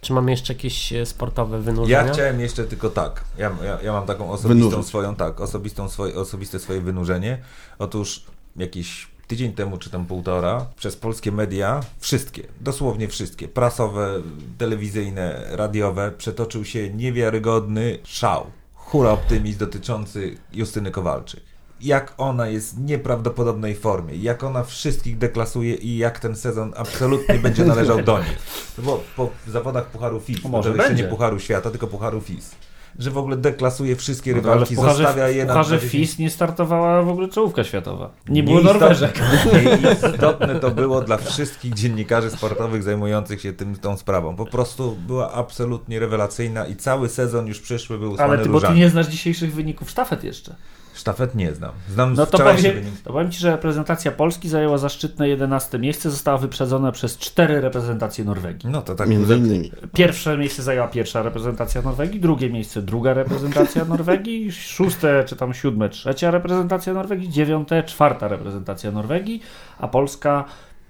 Czy mamy jeszcze jakieś e, sportowe wynurzenia? Ja chciałem jeszcze tylko tak. Ja, ja, ja mam taką osobistą Wynurzyć. swoją, tak, osobistą swoje, osobiste swoje wynurzenie. Otóż jakiś tydzień temu, czy tam półtora, przez polskie media, wszystkie, dosłownie wszystkie, prasowe, telewizyjne, radiowe, przetoczył się niewiarygodny szał, hura optymizm dotyczący Justyny Kowalczyk. Jak ona jest w nieprawdopodobnej formie, jak ona wszystkich deklasuje i jak ten sezon absolutnie będzie należał do niej. To było po zawodach Pucharu FIS, No bo może to będzie. nie Pucharu Świata, tylko Pucharu FIS. Że w ogóle deklasuje wszystkie No, rywalki, Pucharze, zostawia je w na Pucharze 20 FIS nie startowała w ogóle czołówka światowa. Nie było Norweżek. Nieistotne to było dla wszystkich dziennikarzy sportowych zajmujących się tym, tą sprawą. Po prostu była absolutnie rewelacyjna i cały sezon już przyszły był Ale ty, bo ty różami. nie znasz dzisiejszych wyników sztafet jeszcze. Sztafet nie znam. Znam No to powiem, wynik. to powiem Ci, że reprezentacja Polski zajęła zaszczytne 11 miejsce, została wyprzedzona przez cztery reprezentacje Norwegii. No to tak. Między innymi. Pierwsze miejsce zajęła pierwsza reprezentacja Norwegii, drugie miejsce druga reprezentacja Norwegii, szóste czy tam siódme trzecia reprezentacja Norwegii, dziewiąte czwarta reprezentacja Norwegii, a Polska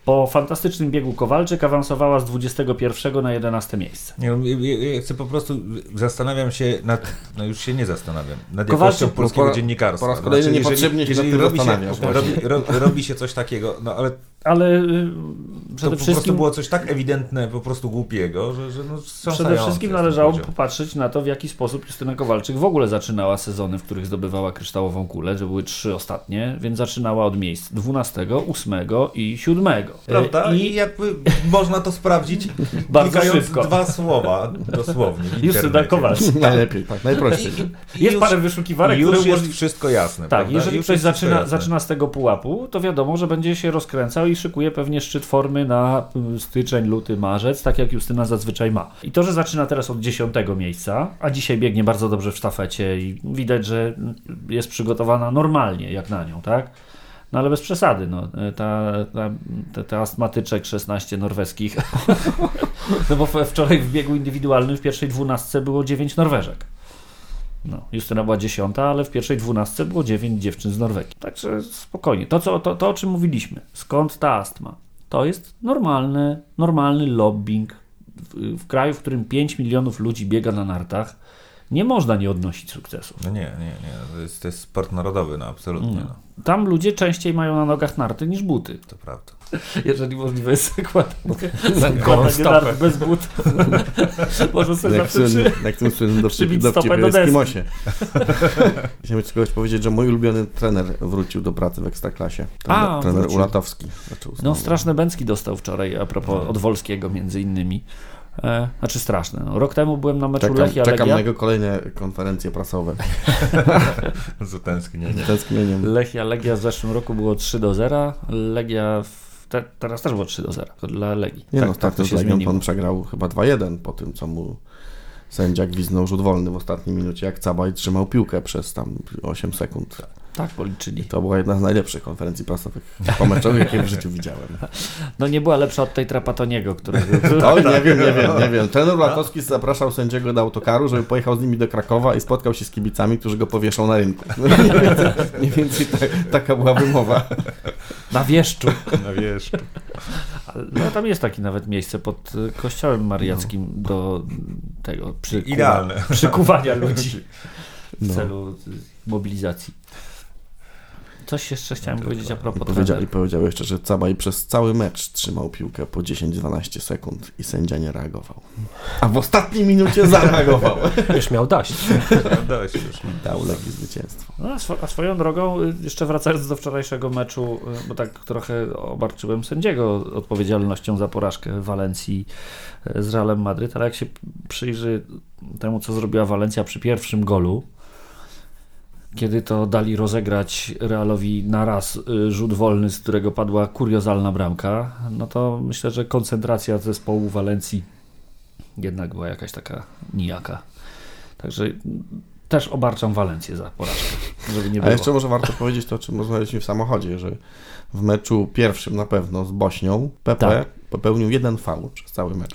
po fantastycznym biegu Kowalczyk awansowała z 21 na 11 miejsce. Nie, ja, ja- ja chcę po prostu, zastanawiam się nad, no już się nie zastanawiam, nad Kowalczyk, jakością no polskiego po dziennikarstwa. po raz kolejny Znaczy, niepotrzebnie się jeżeli, tym jeżeli robi, się, robi, ro, robi się coś takiego, no ale Ale y, to przede po prostu wszystkim było coś tak ewidentne, po prostu głupiego, że, że no Przede wszystkim należało popatrzeć na to, w jaki sposób Justyna Kowalczyk w ogóle zaczynała sezony, w których zdobywała kryształową kulę, że były trzy ostatnie, więc zaczynała od miejsc 12, 8 i 7. Prawda? I I jakby można to sprawdzić, Bardzo szybko. dwa słowa, dosłownie. Justyna. Kowalczyk. Najlepiej, tak, najprościej. I, i Jest już, parę wyszukiwarek, które już jest wszystko jasne. Tak, prawda? jeżeli Już ktoś zaczyna, jasne. zaczyna z tego pułapu, to wiadomo, że będzie się rozkręcał i szykuje pewnie szczyt formy na y, styczeń, luty, marzec, tak jak Justyna zazwyczaj ma. I to, że zaczyna teraz od 10 miejsca, a dzisiaj biegnie bardzo dobrze w sztafecie i widać, że jest przygotowana normalnie, jak na nią, tak? No ale bez przesady, no. Ta, ta, astmatyczek 16 norweskich. no bo wczoraj w biegu indywidualnym w pierwszej dwunastce było 9 Norweżek. No, Justyna była dziesiąta, ale w pierwszej dwunastce było dziewięć dziewczyn z Norwegii. Także spokojnie. To, co, to, to, o czym mówiliśmy. Skąd ta astma? To jest normalny, normalny lobbying w, w kraju, w którym 5 milionów ludzi biega na nartach. Nie można nie odnosić sukcesów. No nie, nie, nie. To jest, to jest sport narodowy, no absolutnie. No, Tam ludzie częściej mają na nogach narty niż buty. to prawda. Jeżeli możliwe jest zakładanie, nart bez but. Można sobie Jak, zawsze słynny, przy... jak ten słynny dowcip, dowcip do. Eskimosie. Chciałem ci kogoś powiedzieć, że mój ulubiony trener wrócił do pracy w Ekstraklasie. Trener, A, trener wrócił. Ulatowski. Zaczął No straszne bęcki dostał wczoraj a propos od Wolskiego między innymi. E, znaczy straszne. No. Rok temu byłem na meczu Czekam, Lechia czekam na Legia. jego kolejne konferencje prasowe. Z utęsknieniem. Z tęsknieniem. Lechia Legia w zeszłym roku było 3 do 0. Legia w, te, teraz też było 3 do 0. To dla Legii. Nie tak, no, tak to z się Legią on przegrał chyba 2-1 po tym, co mu sędzia gwiznął rzut wolny w ostatniej minucie, jak Cabaj trzymał piłkę przez tam 8 sekund. Tak policzyli. To była jedna z najlepszych konferencji prasowych pomeczowych, jakie w życiu widziałem. No nie była lepsza od tej Trapatoniego, którego... To nie wiem, nie wiem, nie wiem. Trener Latowski zapraszał sędziego do autokaru, żeby pojechał z nimi do Krakowa i spotkał się z kibicami, którzy go powieszą na rynku. Mniej więcej, mniej więcej tak, taka była wymowa. Na wieszczu. No wiesz. Ale No tam jest takie nawet miejsce pod y, kościołem mariackim do tego przykuwa, Idealne. przykuwania ludzi w No. celu mobilizacji. Coś jeszcze chciałem powiedzieć a I propos powiedział, I powiedział jeszcze, że Cabaj przez cały mecz trzymał piłkę po 10-12 sekund i sędzia nie reagował. A w ostatniej minucie zareagował. Już miał dość. Dałeś już. Dał Legii zwycięstwo. No, a swoją drogą, y, jeszcze wracając do wczorajszego meczu, y, bo tak trochę obarczyłem sędziego odpowiedzialnością za porażkę Walencji y, z Realem Madryt, ale jak się przyjrzy temu, co zrobiła Walencja przy pierwszym golu, kiedy to dali rozegrać Realowi na raz y, rzut wolny, z którego padła kuriozalna bramka, no to myślę, że koncentracja zespołu Walencji jednak była jakaś taka nijaka. Także też obarczam Walencję za porażkę, żeby nie A było. jeszcze może warto powiedzieć to, o czym rozmawialiśmy w samochodzie, że w meczu pierwszym na pewno z Bośnią Pepe Tak. popełnił jeden faul przez cały mecz.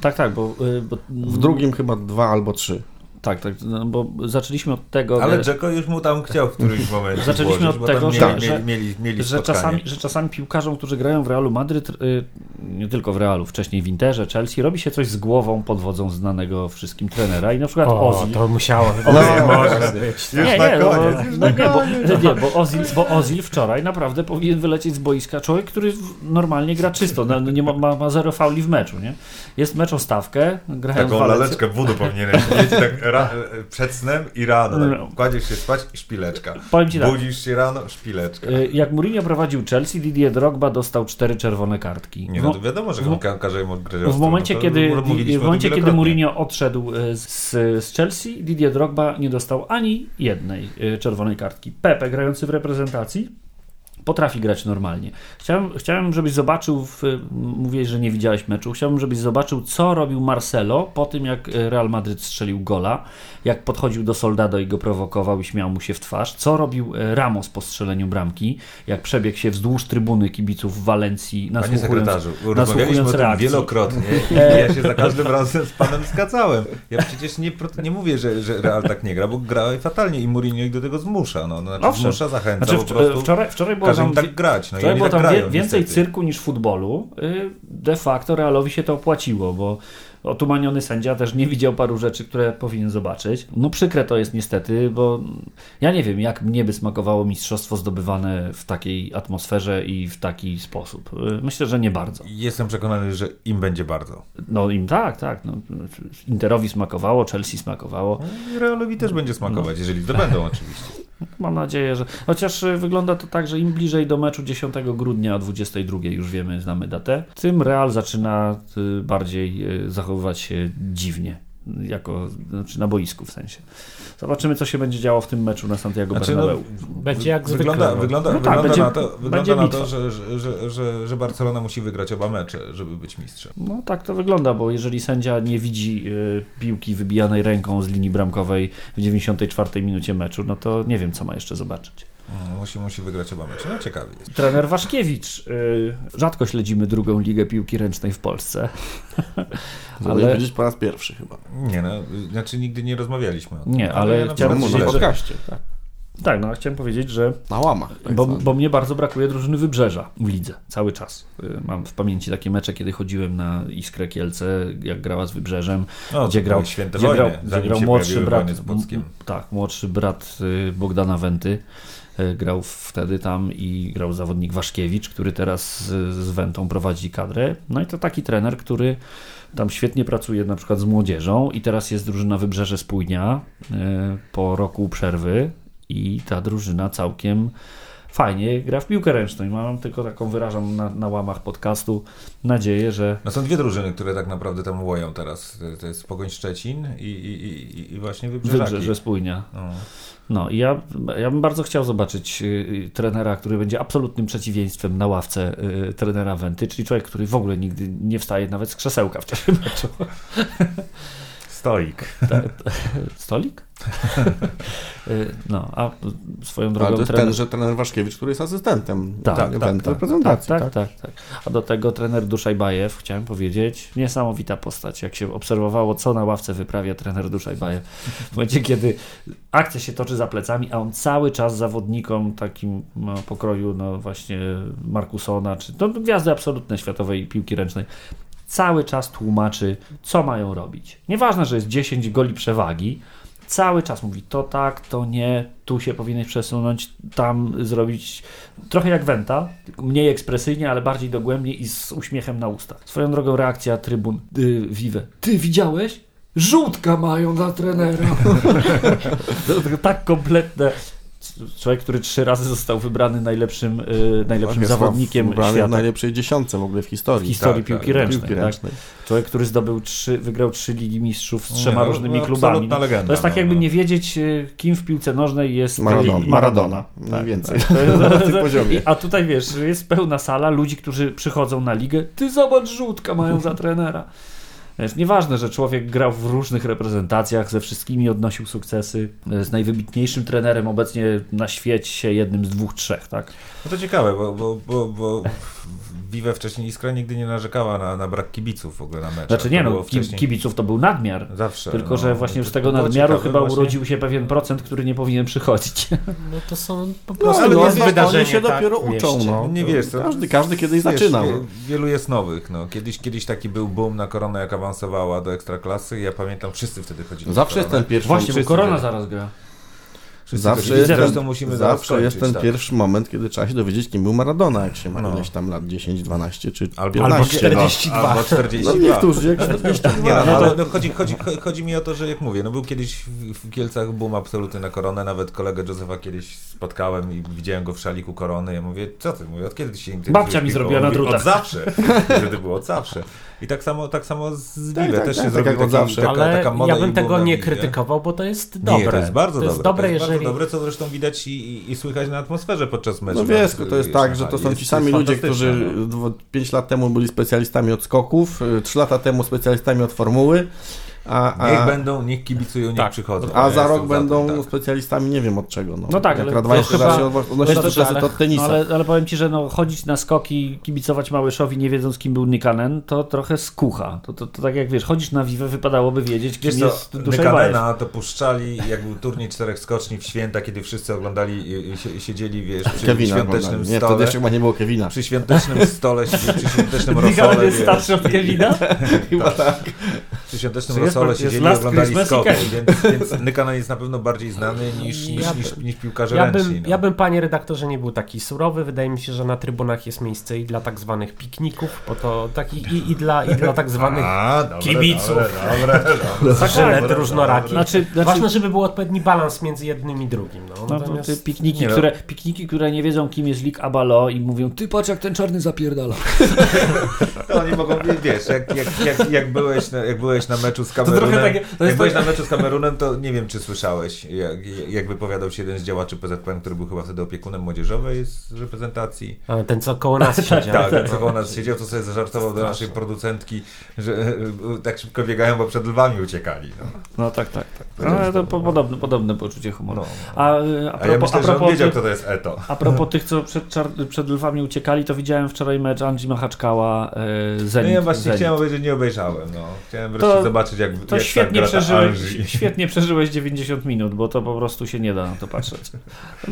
Tak, tak, bo, y, bo W drugim chyba dwa albo trzy. Tak, tak, no, bo zaczęliśmy od tego, Ale Dzeko już mu tam chciał w którymś momencie Zaczęliśmy włożyć, od bo tego, mieli, że- mieli, mieli, mieli że, czasami, że czasami piłkarzom, którzy grają w Realu Madryt, y, nie tylko w Realu, wcześniej w Interze, Chelsea, robi się coś z głową pod wodzą znanego wszystkim trenera i na przykład O, Ozil... to musiało. No, nie może być. Nie, nie, na no, koniec, no, nie, bo, nie bo, Ozil, bo Ozil wczoraj naprawdę powinien wylecieć z boiska. Człowiek, który normalnie gra czysto, no, nie ma, ma, ma zero fauli w meczu, nie? Jest mecz o stawkę, grają Taką laleczkę wódu powinieneś mieć tak ra, przed snem i rano. No. Tak, kładziesz się spać i szpileczka. Powiem ci tak. Budzisz się rano, szpileczka. Y, Jak Mourinho prowadził Chelsea, Didier Drogba dostał cztery czerwone kartki. Nie, W no wiadomo, że go ka- każe mu W momencie, no to kiedy, w momencie kiedy. Mourinho odszedł e, z, z Chelsea, Didier Drogba nie dostał ani jednej e, czerwonej kartki. Pepe, grający w reprezentacji, potrafi grać normalnie. Chciałem, chciałem żebyś zobaczył, w, mówiłeś, że nie widziałeś meczu, chciałbym, żebyś zobaczył, co robił Marcelo po tym, jak Real Madryt strzelił gola, jak podchodził do Soldado i go prowokował i śmiał mu się w twarz, co robił e, Ramos po strzeleniu bramki, jak przebiegł się wzdłuż trybuny kibiców Walencji, Panie nasłuchując, sekretarzu, rozmawialiśmy o nasłuchując tym reakcji. wielokrotnie i E. ja się za każdym razem z panem zgadzałem. Ja przecież nie, nie mówię, że, że Real tak nie gra, bo gra fatalnie i Mourinho ich do tego zmusza. No, no, znaczy Owszem. zmusza, zachęca, Znaczy, po wczo- prostu wczoraj, wczoraj było każe tam, tak grać. No, wczoraj było tak tam grają, więcej niestety. cyrku niż futbolu. Y, De facto Realowi się to opłaciło, bo otumaniony sędzia też nie widział paru rzeczy, które powinien zobaczyć. No przykre to jest niestety, bo ja nie wiem, jak mnie by smakowało mistrzostwo zdobywane w takiej atmosferze i w taki sposób. Y, Myślę, że nie bardzo. Jestem przekonany, że im będzie bardzo. No im tak, tak. No, Interowi smakowało, Chelsea smakowało. I Realowi też będzie smakować, jeżeli zdobędą oczywiście. Mam nadzieję, że. Chociaż y, wygląda to tak, że im bliżej do meczu 10 grudnia o 22 już wiemy, znamy datę, tym Real zaczyna y, bardziej y, zachowywać się dziwnie. Jako, znaczy na boisku w sensie. Zobaczymy, co się będzie działo w tym meczu na Santiago Znaczy, no, Bernabeu. Będzie jak wygląda, zwykle. wygląda, No tak, wygląda będzie- na to, wygląda na to że, że, że, że, że Barcelona musi wygrać oba mecze, żeby być mistrzem. No tak to wygląda, bo jeżeli sędzia nie widzi y, piłki wybijanej ręką z linii bramkowej w 94 minucie meczu, no to nie wiem, co ma jeszcze zobaczyć. Mm, Musi, musi wygrać oba mecze. No ciekawy jest. Trener Waszkiewicz. y, rzadko śledzimy drugą ligę piłki ręcznej w Polsce. Ale Ale- powiedzieć po raz pierwszy chyba. Nie no, znaczy nigdy nie rozmawialiśmy o tym. Nie, ale ja na chciałem powiedzieć, śledzę. podcaście, tak. Tak, no chciałem powiedzieć, że Na łamach. Tak bo, bo mnie bardzo brakuje drużyny Wybrzeża w lidze, cały czas. Y, Mam w pamięci takie mecze, kiedy chodziłem na Iskrę Kielce, jak grała z Wybrzeżem, No, gdzie grał, święte gdzie wojny, grał, gdzie grał młodszy brat, tak, młodszy brat y, Bogdana Wenty, grał wtedy tam i grał zawodnik Waszkiewicz, który teraz z, Wentą prowadzi kadrę. No i to taki trener, który tam świetnie pracuje na przykład z młodzieżą i teraz jest drużyna Wybrzeże Spójnia y, po roku przerwy i ta drużyna całkiem fajnie gra w piłkę ręczną. I mam tylko taką, wyrażam na, na łamach podcastu nadzieję, że No są dwie drużyny, które tak naprawdę tam łoją teraz. To- jest Pogoń Szczecin i, i, i, i właśnie Wybrzeżaki. Wybrzeże Spójnia. No. No i ja, ja bym bardzo chciał zobaczyć y, y, trenera, który będzie absolutnym przeciwieństwem na ławce y, trenera Wenty, czyli człowiek, który w ogóle nigdy nie wstaje nawet z krzesełka w czasie meczu. Stoik. Stolik? Y, no, a swoją Ale drogą to jest trener... tenże trener Waszkiewicz, który jest asystentem Tak, tak, tak, tak, tak, reprezentacji. tak, tak, tak, tak. A do tego trener Duszajbajew, chciałem powiedzieć, niesamowita postać. Jak się obserwowało, co na ławce wyprawia trener Duszajbajew. W momencie, kiedy akcja się toczy za plecami, a on cały czas zawodnikom takim no, pokroju, no właśnie Markusona, czy no, gwiazdy absolutne światowej piłki ręcznej, cały czas tłumaczy, co mają robić. Nieważne, że jest 10 goli przewagi, cały czas mówi to tak, to nie, tu się powinieneś przesunąć, tam zrobić trochę jak Wenta, mniej ekspresyjnie, ale bardziej dogłębnie i z uśmiechem na ustach. Swoją drogą reakcja trybun y, Vive. Ty widziałeś? Żółtka mają za trenera. tak kompletne. Człowiek, który trzy razy został wybrany najlepszym, y, najlepszym Jest zawodnikiem wybrany w świata. najlepszej dziesiątce w ogóle w W historii. historii tak, piłki tak, ręcznej. piłki tak? ręcznej. Człowiek, który zdobył trzy, wygrał trzy Ligi Mistrzów z trzema no, różnymi no, klubami. legenda, to jest tak no, jakby no. nie wiedzieć, y, kim w piłce nożnej jest Maradona. Maradona. Mniej Tak, więcej. tak. A tutaj wiesz, jest pełna sala ludzi, którzy przychodzą na ligę. Ty zobacz, żółtka mają za trenera. Wiesz, nieważne, że człowiek grał w różnych reprezentacjach, ze wszystkimi odnosił sukcesy, z najwybitniejszym trenerem obecnie na świecie, jednym z dwóch, trzech, tak? No to ciekawe, bo, bo, bo, bo Vive wcześniej Iskra nigdy nie narzekała na, na brak kibiców w ogóle na meczach. Znaczy nie no, wcześniej- kibiców to był nadmiar. Zawsze. Tylko, no. że właśnie z tego nadmiaru chyba właśnie. urodził się pewien procent, który nie powinien przychodzić. No to są po No, prostu ale jest jest wydarzenie, się tak, dopiero uczą. mieście. No. Nie wiesz, to- każdy, każdy kiedyś Wiesz, zaczynał. wie- wielu jest nowych. No. Kiedyś, kiedyś taki był boom na koronę, jak awansowała do ekstraklasy. Ja pamiętam, wszyscy wtedy chodzili. Zawsze jest ten pierwszy Właśnie, bo korona zaraz gra. Wszyscy Zawsze jest, Zresztą ten, musimy zawsze jest ten tak. pierwszy moment, kiedy trzeba się dowiedzieć, kim był Maradona, jak się ma No. ileś tam lat, 10, 12 czy Albo, 15. albo no. 42. Albo 42. No niektórzy jak 42. Nie, no, no no, chodzi, chodzi, chodzi mi o to, że jak mówię, no był kiedyś w, Kielcach boom absolutny na koronę, nawet kolegę Józefa kiedyś spotkałem i widziałem go w szaliku korony, ja mówię, co ty, mówię, od kiedy ty się interesujesz Babcia mi zrobiła na drutach. Od zawsze, wtedy było od zawsze. I tak samo, tak samo z Tak, Vive tak, też tak, się tak od taki, zawsze. taka, Ale taka moda ja bym tego nie krytykował, bo to jest dobre. Nie, to jest bardzo to dobre. jest dobre, to jest jeżeli... bardzo dobre, co zresztą widać i, i, i słychać na atmosferze podczas meczu. no wiesz, to jest tak, że to są ci sami ludzie, którzy no. 5 lat temu byli specjalistami od skoków, 3 lata temu specjalistami od formuły, a, Niech a, będą, niech kibicują, niech Tak. przychodzą. a za rok tym, będą tak. specjalistami nie wiem od czego. No, No tak, ale Jak to Radwański chyba- zawsze odnosi to- to- ale- to od tenisa. Ale, ale powiem Ci, że no, chodzić na skoki, kibicować Małyszowi, nie wiedząc kim był Nykanen, to trochę skucha. To, to, to tak jak wiesz, chodzić na Vive, wypadałoby wiedzieć, kim Wiesz co, jest. Nykanena to puszczali, jak był turniej czterech skoczni w święta, kiedy wszyscy oglądali, siedzieli, wiesz, przy Kevina świątecznym oglądali. Nie, stole. wtedy jeszcze chyba nie było Kevina. Przy świątecznym stole, przy świątecznym rosole, jest wiesz, starszy od Kevina? Chyba tak. Przy świątecznym rosole siedzieli i oglądali Kevin. więc, więc Nykanen jest na pewno bardziej znany niż, niż, Ja niż, niż piłkarze Ja ręczni. bym, no. ja bym, panie redaktorze, nie był taki surowy. Wydaje mi się, że na trybunach jest miejsce i dla tak zwanych pikników, bo to taki i, i, dla, i dla tak zwanych A, dobre, kibiców. Dobre, dobre, tak. różnorakich. Znaczy, znaczy, Ważne, żeby był odpowiedni balans między jednym i drugim. No, no, to Natomiast... te pikniki, Nie no. które, pikniki, które nie wiedzą, kim jest Lik Abalo i mówią, ty patrz jak ten czarny zapierdala. To oni mogą, wiesz, jak, jak, jak, jak, byłeś jak byłeś na meczu z trochę Kamerunem, takie- to jest jak byłeś tak- na meczu z Kamerunem, to nie wiem, czy słyszałeś, jak, jak wypowiadał się jeden z działaczy PZPN, który był chyba wtedy opiekunem młodzieżowej z reprezentacji. A, ten, co koło nas siedział. Tak, tak, co koło nas siedział, to sobie zażartował do naszej producentki, że tak szybko biegają, bo przed lwami uciekali. No. No tak, tak, tak. No, to po, podobne, podobne poczucie humoru. No. A, y, a A propos, ja myślę, a że on propos wiedział, tych- kto to jest Eto. A propos tych, co przed, przed lwami uciekali, to widziałem wczoraj mecz Andrzej Machaczkała e, No Zenit. ja właśnie Zenit. chciałem obejrzeć, nie obejrzałem. No. Chciałem wreszcie To- zobaczyć, jak To jak świetnie tak gra ta przeżyłeś, Angie. świetnie przeżyłeś 90 minut, bo to po prostu się nie da na to patrzeć.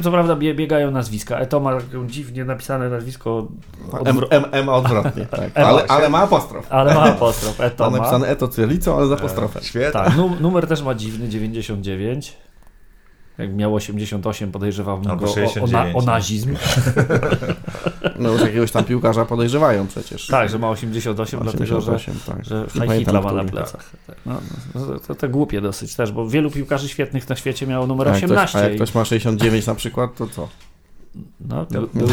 Co prawda bie, biegają nazwiska. Eto ma dziwnie napisane nazwisko, M, odwro- M, M odwrotnie. Tak. M Ale, właśnie. ale ma apostrof. ale ma apostrof. Eto Ma ma. napisane eto cyrylicą, ale z apostrofem. Świetnie. Tak, nu- numer też ma dziwny, 99. Jak miał 88, podejrzewałbym Albo go o, o, na, 69, o nazizm. No już jakiegoś tam piłkarza podejrzewają przecież. Tak, że ma 88, dlatego że 88, tak. że pamiętam, Hitler ma na plecach. Tak. No, no, to, to, głupie dosyć też, bo wielu piłkarzy świetnych na świecie miało numer A jak, ktoś, 18. a jak ktoś ma 69 na przykład, to co? No, był, był,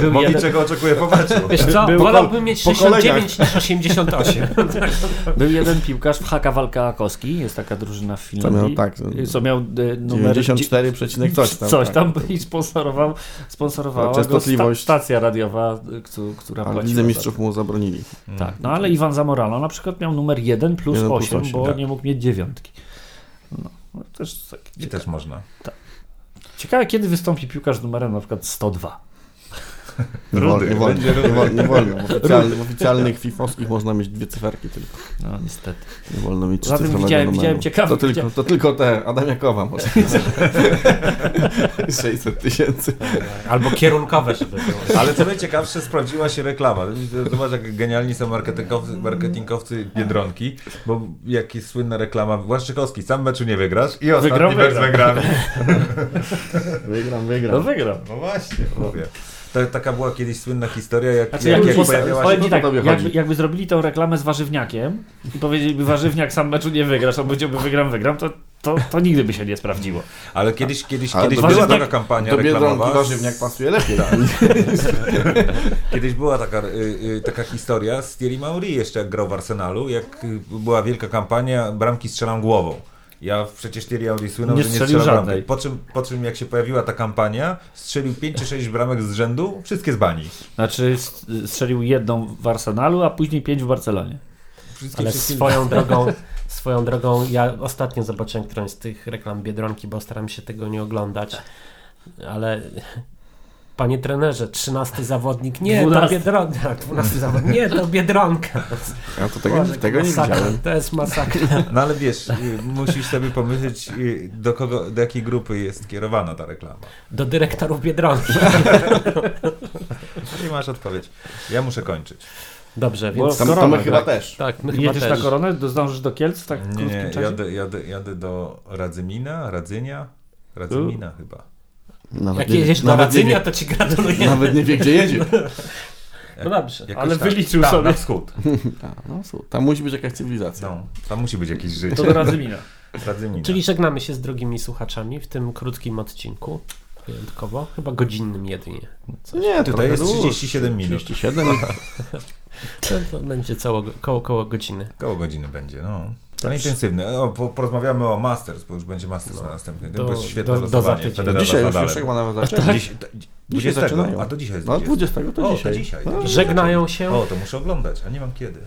był, Mogi jeden, czego oczekuje po meczu. Wiesz co, Był- wolałbym mieć po 69 niż 88. był jeden piłkarz w Haka Walka-Koski, jest taka drużyna w Co Finlandii, miał, tak, co miał e, numer 94 przecinek coś tam. coś tak. tam i sponsorował, sponsorowała go sta, stacja radiowa, któ- która Ale płaciła. Lidze za- Mistrzów mu zabronili. Tak, no ale Iwan Zamorano na przykład miał numer 1 plus 1 plus 8, 8, bo tak. nie mógł mieć dziewiątki. No, no też tak, I też można. Ciekawe, kiedy wystąpi piłkarz z numerem na przykład 102. Nie, Rudy, nie, wolno, nie, wol, nie wolno. W, oficjalnych, w oficjalnych fifowskich można mieć dwie cyferki tylko. No niestety. Nie wolno mieć Zatem trzycyfrowego widziałem- numeru. widziałem ciekawe- To tylko, to tylko te Adamiakowa może. 600 tysięcy. Albo kierunkowe, żeby było. Ale co najciekawsze, sprawdziła się reklama. Zobacz, jak genialni są marketingowcy, marketingowcy Biedronki, bo jak jest słynna reklama, Błaszczykowski, sam meczu nie wygrasz i ostatni Wygrał, mecz z wygrał. Węgrami. Wygram, No wygram. No właśnie, mówię. To, taka była kiedyś słynna historia, jak, Znaczy, jak, jakby, jak posta- pojawiała się... No tak, jakby, chodzi. jakby zrobili tą reklamę z warzywniakiem i powiedzieliby warzywniak sam meczu nie wygrasz, on powiedziałby wygram, wygram, to, to, to nigdy by się nie sprawdziło. Ale kiedyś, kiedyś, Ale kiedyś była taka kampania Do reklamowa. warzywniak pasuje lepiej. Kiedyś była taka, y, y, taka historia z Thierry Mauri jeszcze jak grał w Arsenalu, jak y, była wielka kampania, bramki strzelam głową. Ja przecież Thierry Henry słynął, Nie że nie strzelił strzela żadnej. Po czym, po czym jak się pojawiła ta kampania, strzelił 5 czy 6 bramek z rzędu, wszystkie z bani. Znaczy strzelił jedną w Arsenalu, a później pięć w Barcelonie. Wszystkie, Ale wszystkie... swoją drogą, swoją drogą, ja ostatnio zobaczyłem którąś z tych reklam Biedronki, bo staram się tego nie oglądać. Ale panie trenerze, 13 zawodnik, nie, to 12. Biedronka, 12 zawodnik, nie, to Biedronka. Ja to tego, Boże, tego nie widziałem. To jest masakra. No ale wiesz, y, musisz sobie pomyśleć, y, do kogo, do jakiej grupy jest kierowana ta reklama. Do dyrektorów Biedronki. Nie masz odpowiedź. Ja muszę kończyć. Dobrze, Bo więc... Tam, to Korona, my chyba tak. też. Tak, my chyba Jedziesz na też. koronę, do- zdążysz do Kielc w tak Nie, krótkim nie, czasie? jadę, jadę, jadę do Radzymina, Radzynia, Radzymina chyba. Nawet Jak nie jedziesz do Radzynia, to ci gratuluję. Nawet nie wie, gdzie jedzie. No dobrze. Jakoś Ale tak. wyliczył tam, sobie. na wschód. A, no, tam musi być jakaś cywilizacja. No, tam musi być jakieś życie. To do Radzymina. Radzymina. Czyli żegnamy się z drogimi słuchaczami w tym krótkim odcinku. Wyjątkowo. Chyba godzinnym jedynie. Nie, Tutaj jest dłużej. 37 minut. 37 To, to będzie cało, koło, koło godziny. Koło godziny będzie, no. To intensywne. O, po, porozmawiamy o Masters, bo już będzie Masters na następny. To Do- jest świetne do- do losowanie. tydzień. Federer Dzisiaj już, już chyba nawet zaczęli. Dziś, to- Dzisiaj 20, zaczynają. a to dzisiaj jest No 20. 20 to O, dzisiaj. to dzisiaj. No. Żegnają się. O, to muszę oglądać, a nie mam kiedy.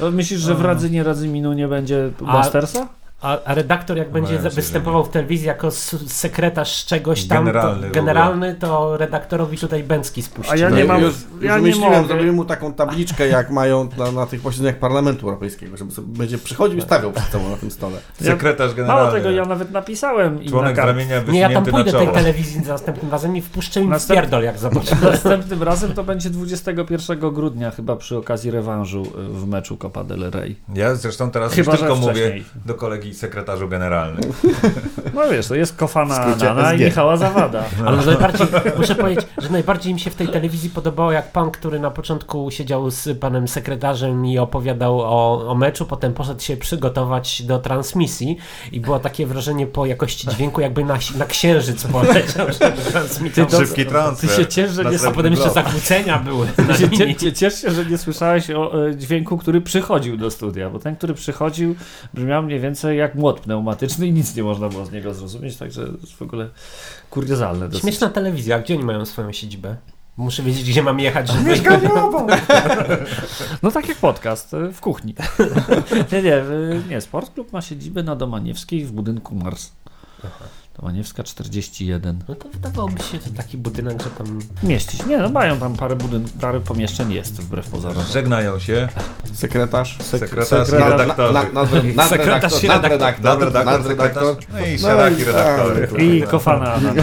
No, myślisz, że w Radzynie Radzyminu nie będzie A- Mastersa? A, a redaktor jak będzie występował w telewizji jako sekretarz czegoś tam, Generalny to, generalny, to redaktorowi tutaj Bęcki spuści. A ja No nie mam- Już, ja już nie myśliłem, mogę. zrobimy mu taką tabliczkę, jak mają na, na tych posiedzeniach Parlamentu Europejskiego, żeby sobie będzie przychodził i stawiał przed sobą na tym stole. Sekretarz generalny. Mało tego, ja nawet napisałem na Członek kartę. ramienia Nie, ja tam pójdę na tej telewizji za następnym razem i wpuszczę im Następ- jak zobaczę. Następnym razem to będzie 21 grudnia, chyba przy okazji rewanżu y, w meczu Copa del Rey. Ja zresztą teraz Chyba, już tylko mówię do kolegi sekretarzu generalnym. No wiesz, to jest Kofana Anana i. Michała Zawada. Ale najbardziej, muszę powiedzieć, że najbardziej mi się w tej telewizji podobało, jak pan, który na początku siedział z panem sekretarzem i opowiadał o, o meczu, potem poszedł się przygotować do transmisji i było takie wrażenie po jakości dźwięku, jakby na, na księżyc poleciał, transmitował. Szybki transfer. Ty się ciesz, że nie A potem jeszcze zakłócenia były. Ty się, ciesz się, że nie słyszałeś o e, dźwięku, który przychodził do studia, bo ten, który przychodził, brzmiał mniej więcej jak młot pneumatyczny i nic nie można było z niego zrozumieć, także to jest w ogóle kuriozalne. dosyć. Śmieszna telewizja, gdzie oni mają swoją siedzibę? Muszę wiedzieć, gdzie mam jechać, żeby... No tak jak podcast e, w kuchni. nie, nie, e, nie, Sport Klub ma siedzibę na Domaniewskiej w budynku Mars. Domaniewska 41. No to wydawałoby się, że taki budynek, że tam... Mieścić. Nie, no mają tam parę budyn, parę pomieszczeń jest wbrew pozorom. Żegnają się Sekretarz. sekretarz i sekretarz- Na- na- na- Sekretarz i nadredaktor, Nadredaktor, nadredaktor, sekretarz, no i szeraki redaktory. I Kofana Anana.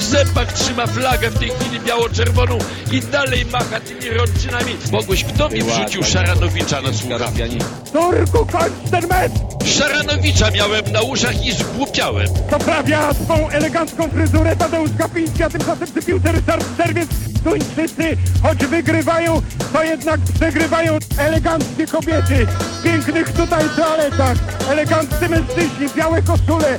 W zębach trzyma flagę w tej chwili biało-czerwoną i dalej macha tymi rączynami. Mogłeś, kto mi wrzucił Szaranowicza na słuchawki? Turku, kończ ten mecz! Szaranowicza miałem na uszach i zgłupiałem. Poprawia swą elegancką fryzurę Tadeusz Kapiński, a tymczasem przy piłce Ryszard Czerwiec. Tuńczycy, choć wygrywają, to jednak przegrywają eleganckie kobiety w pięknych tutaj toaletach. Eleganccy mężczyźni, białe koszule,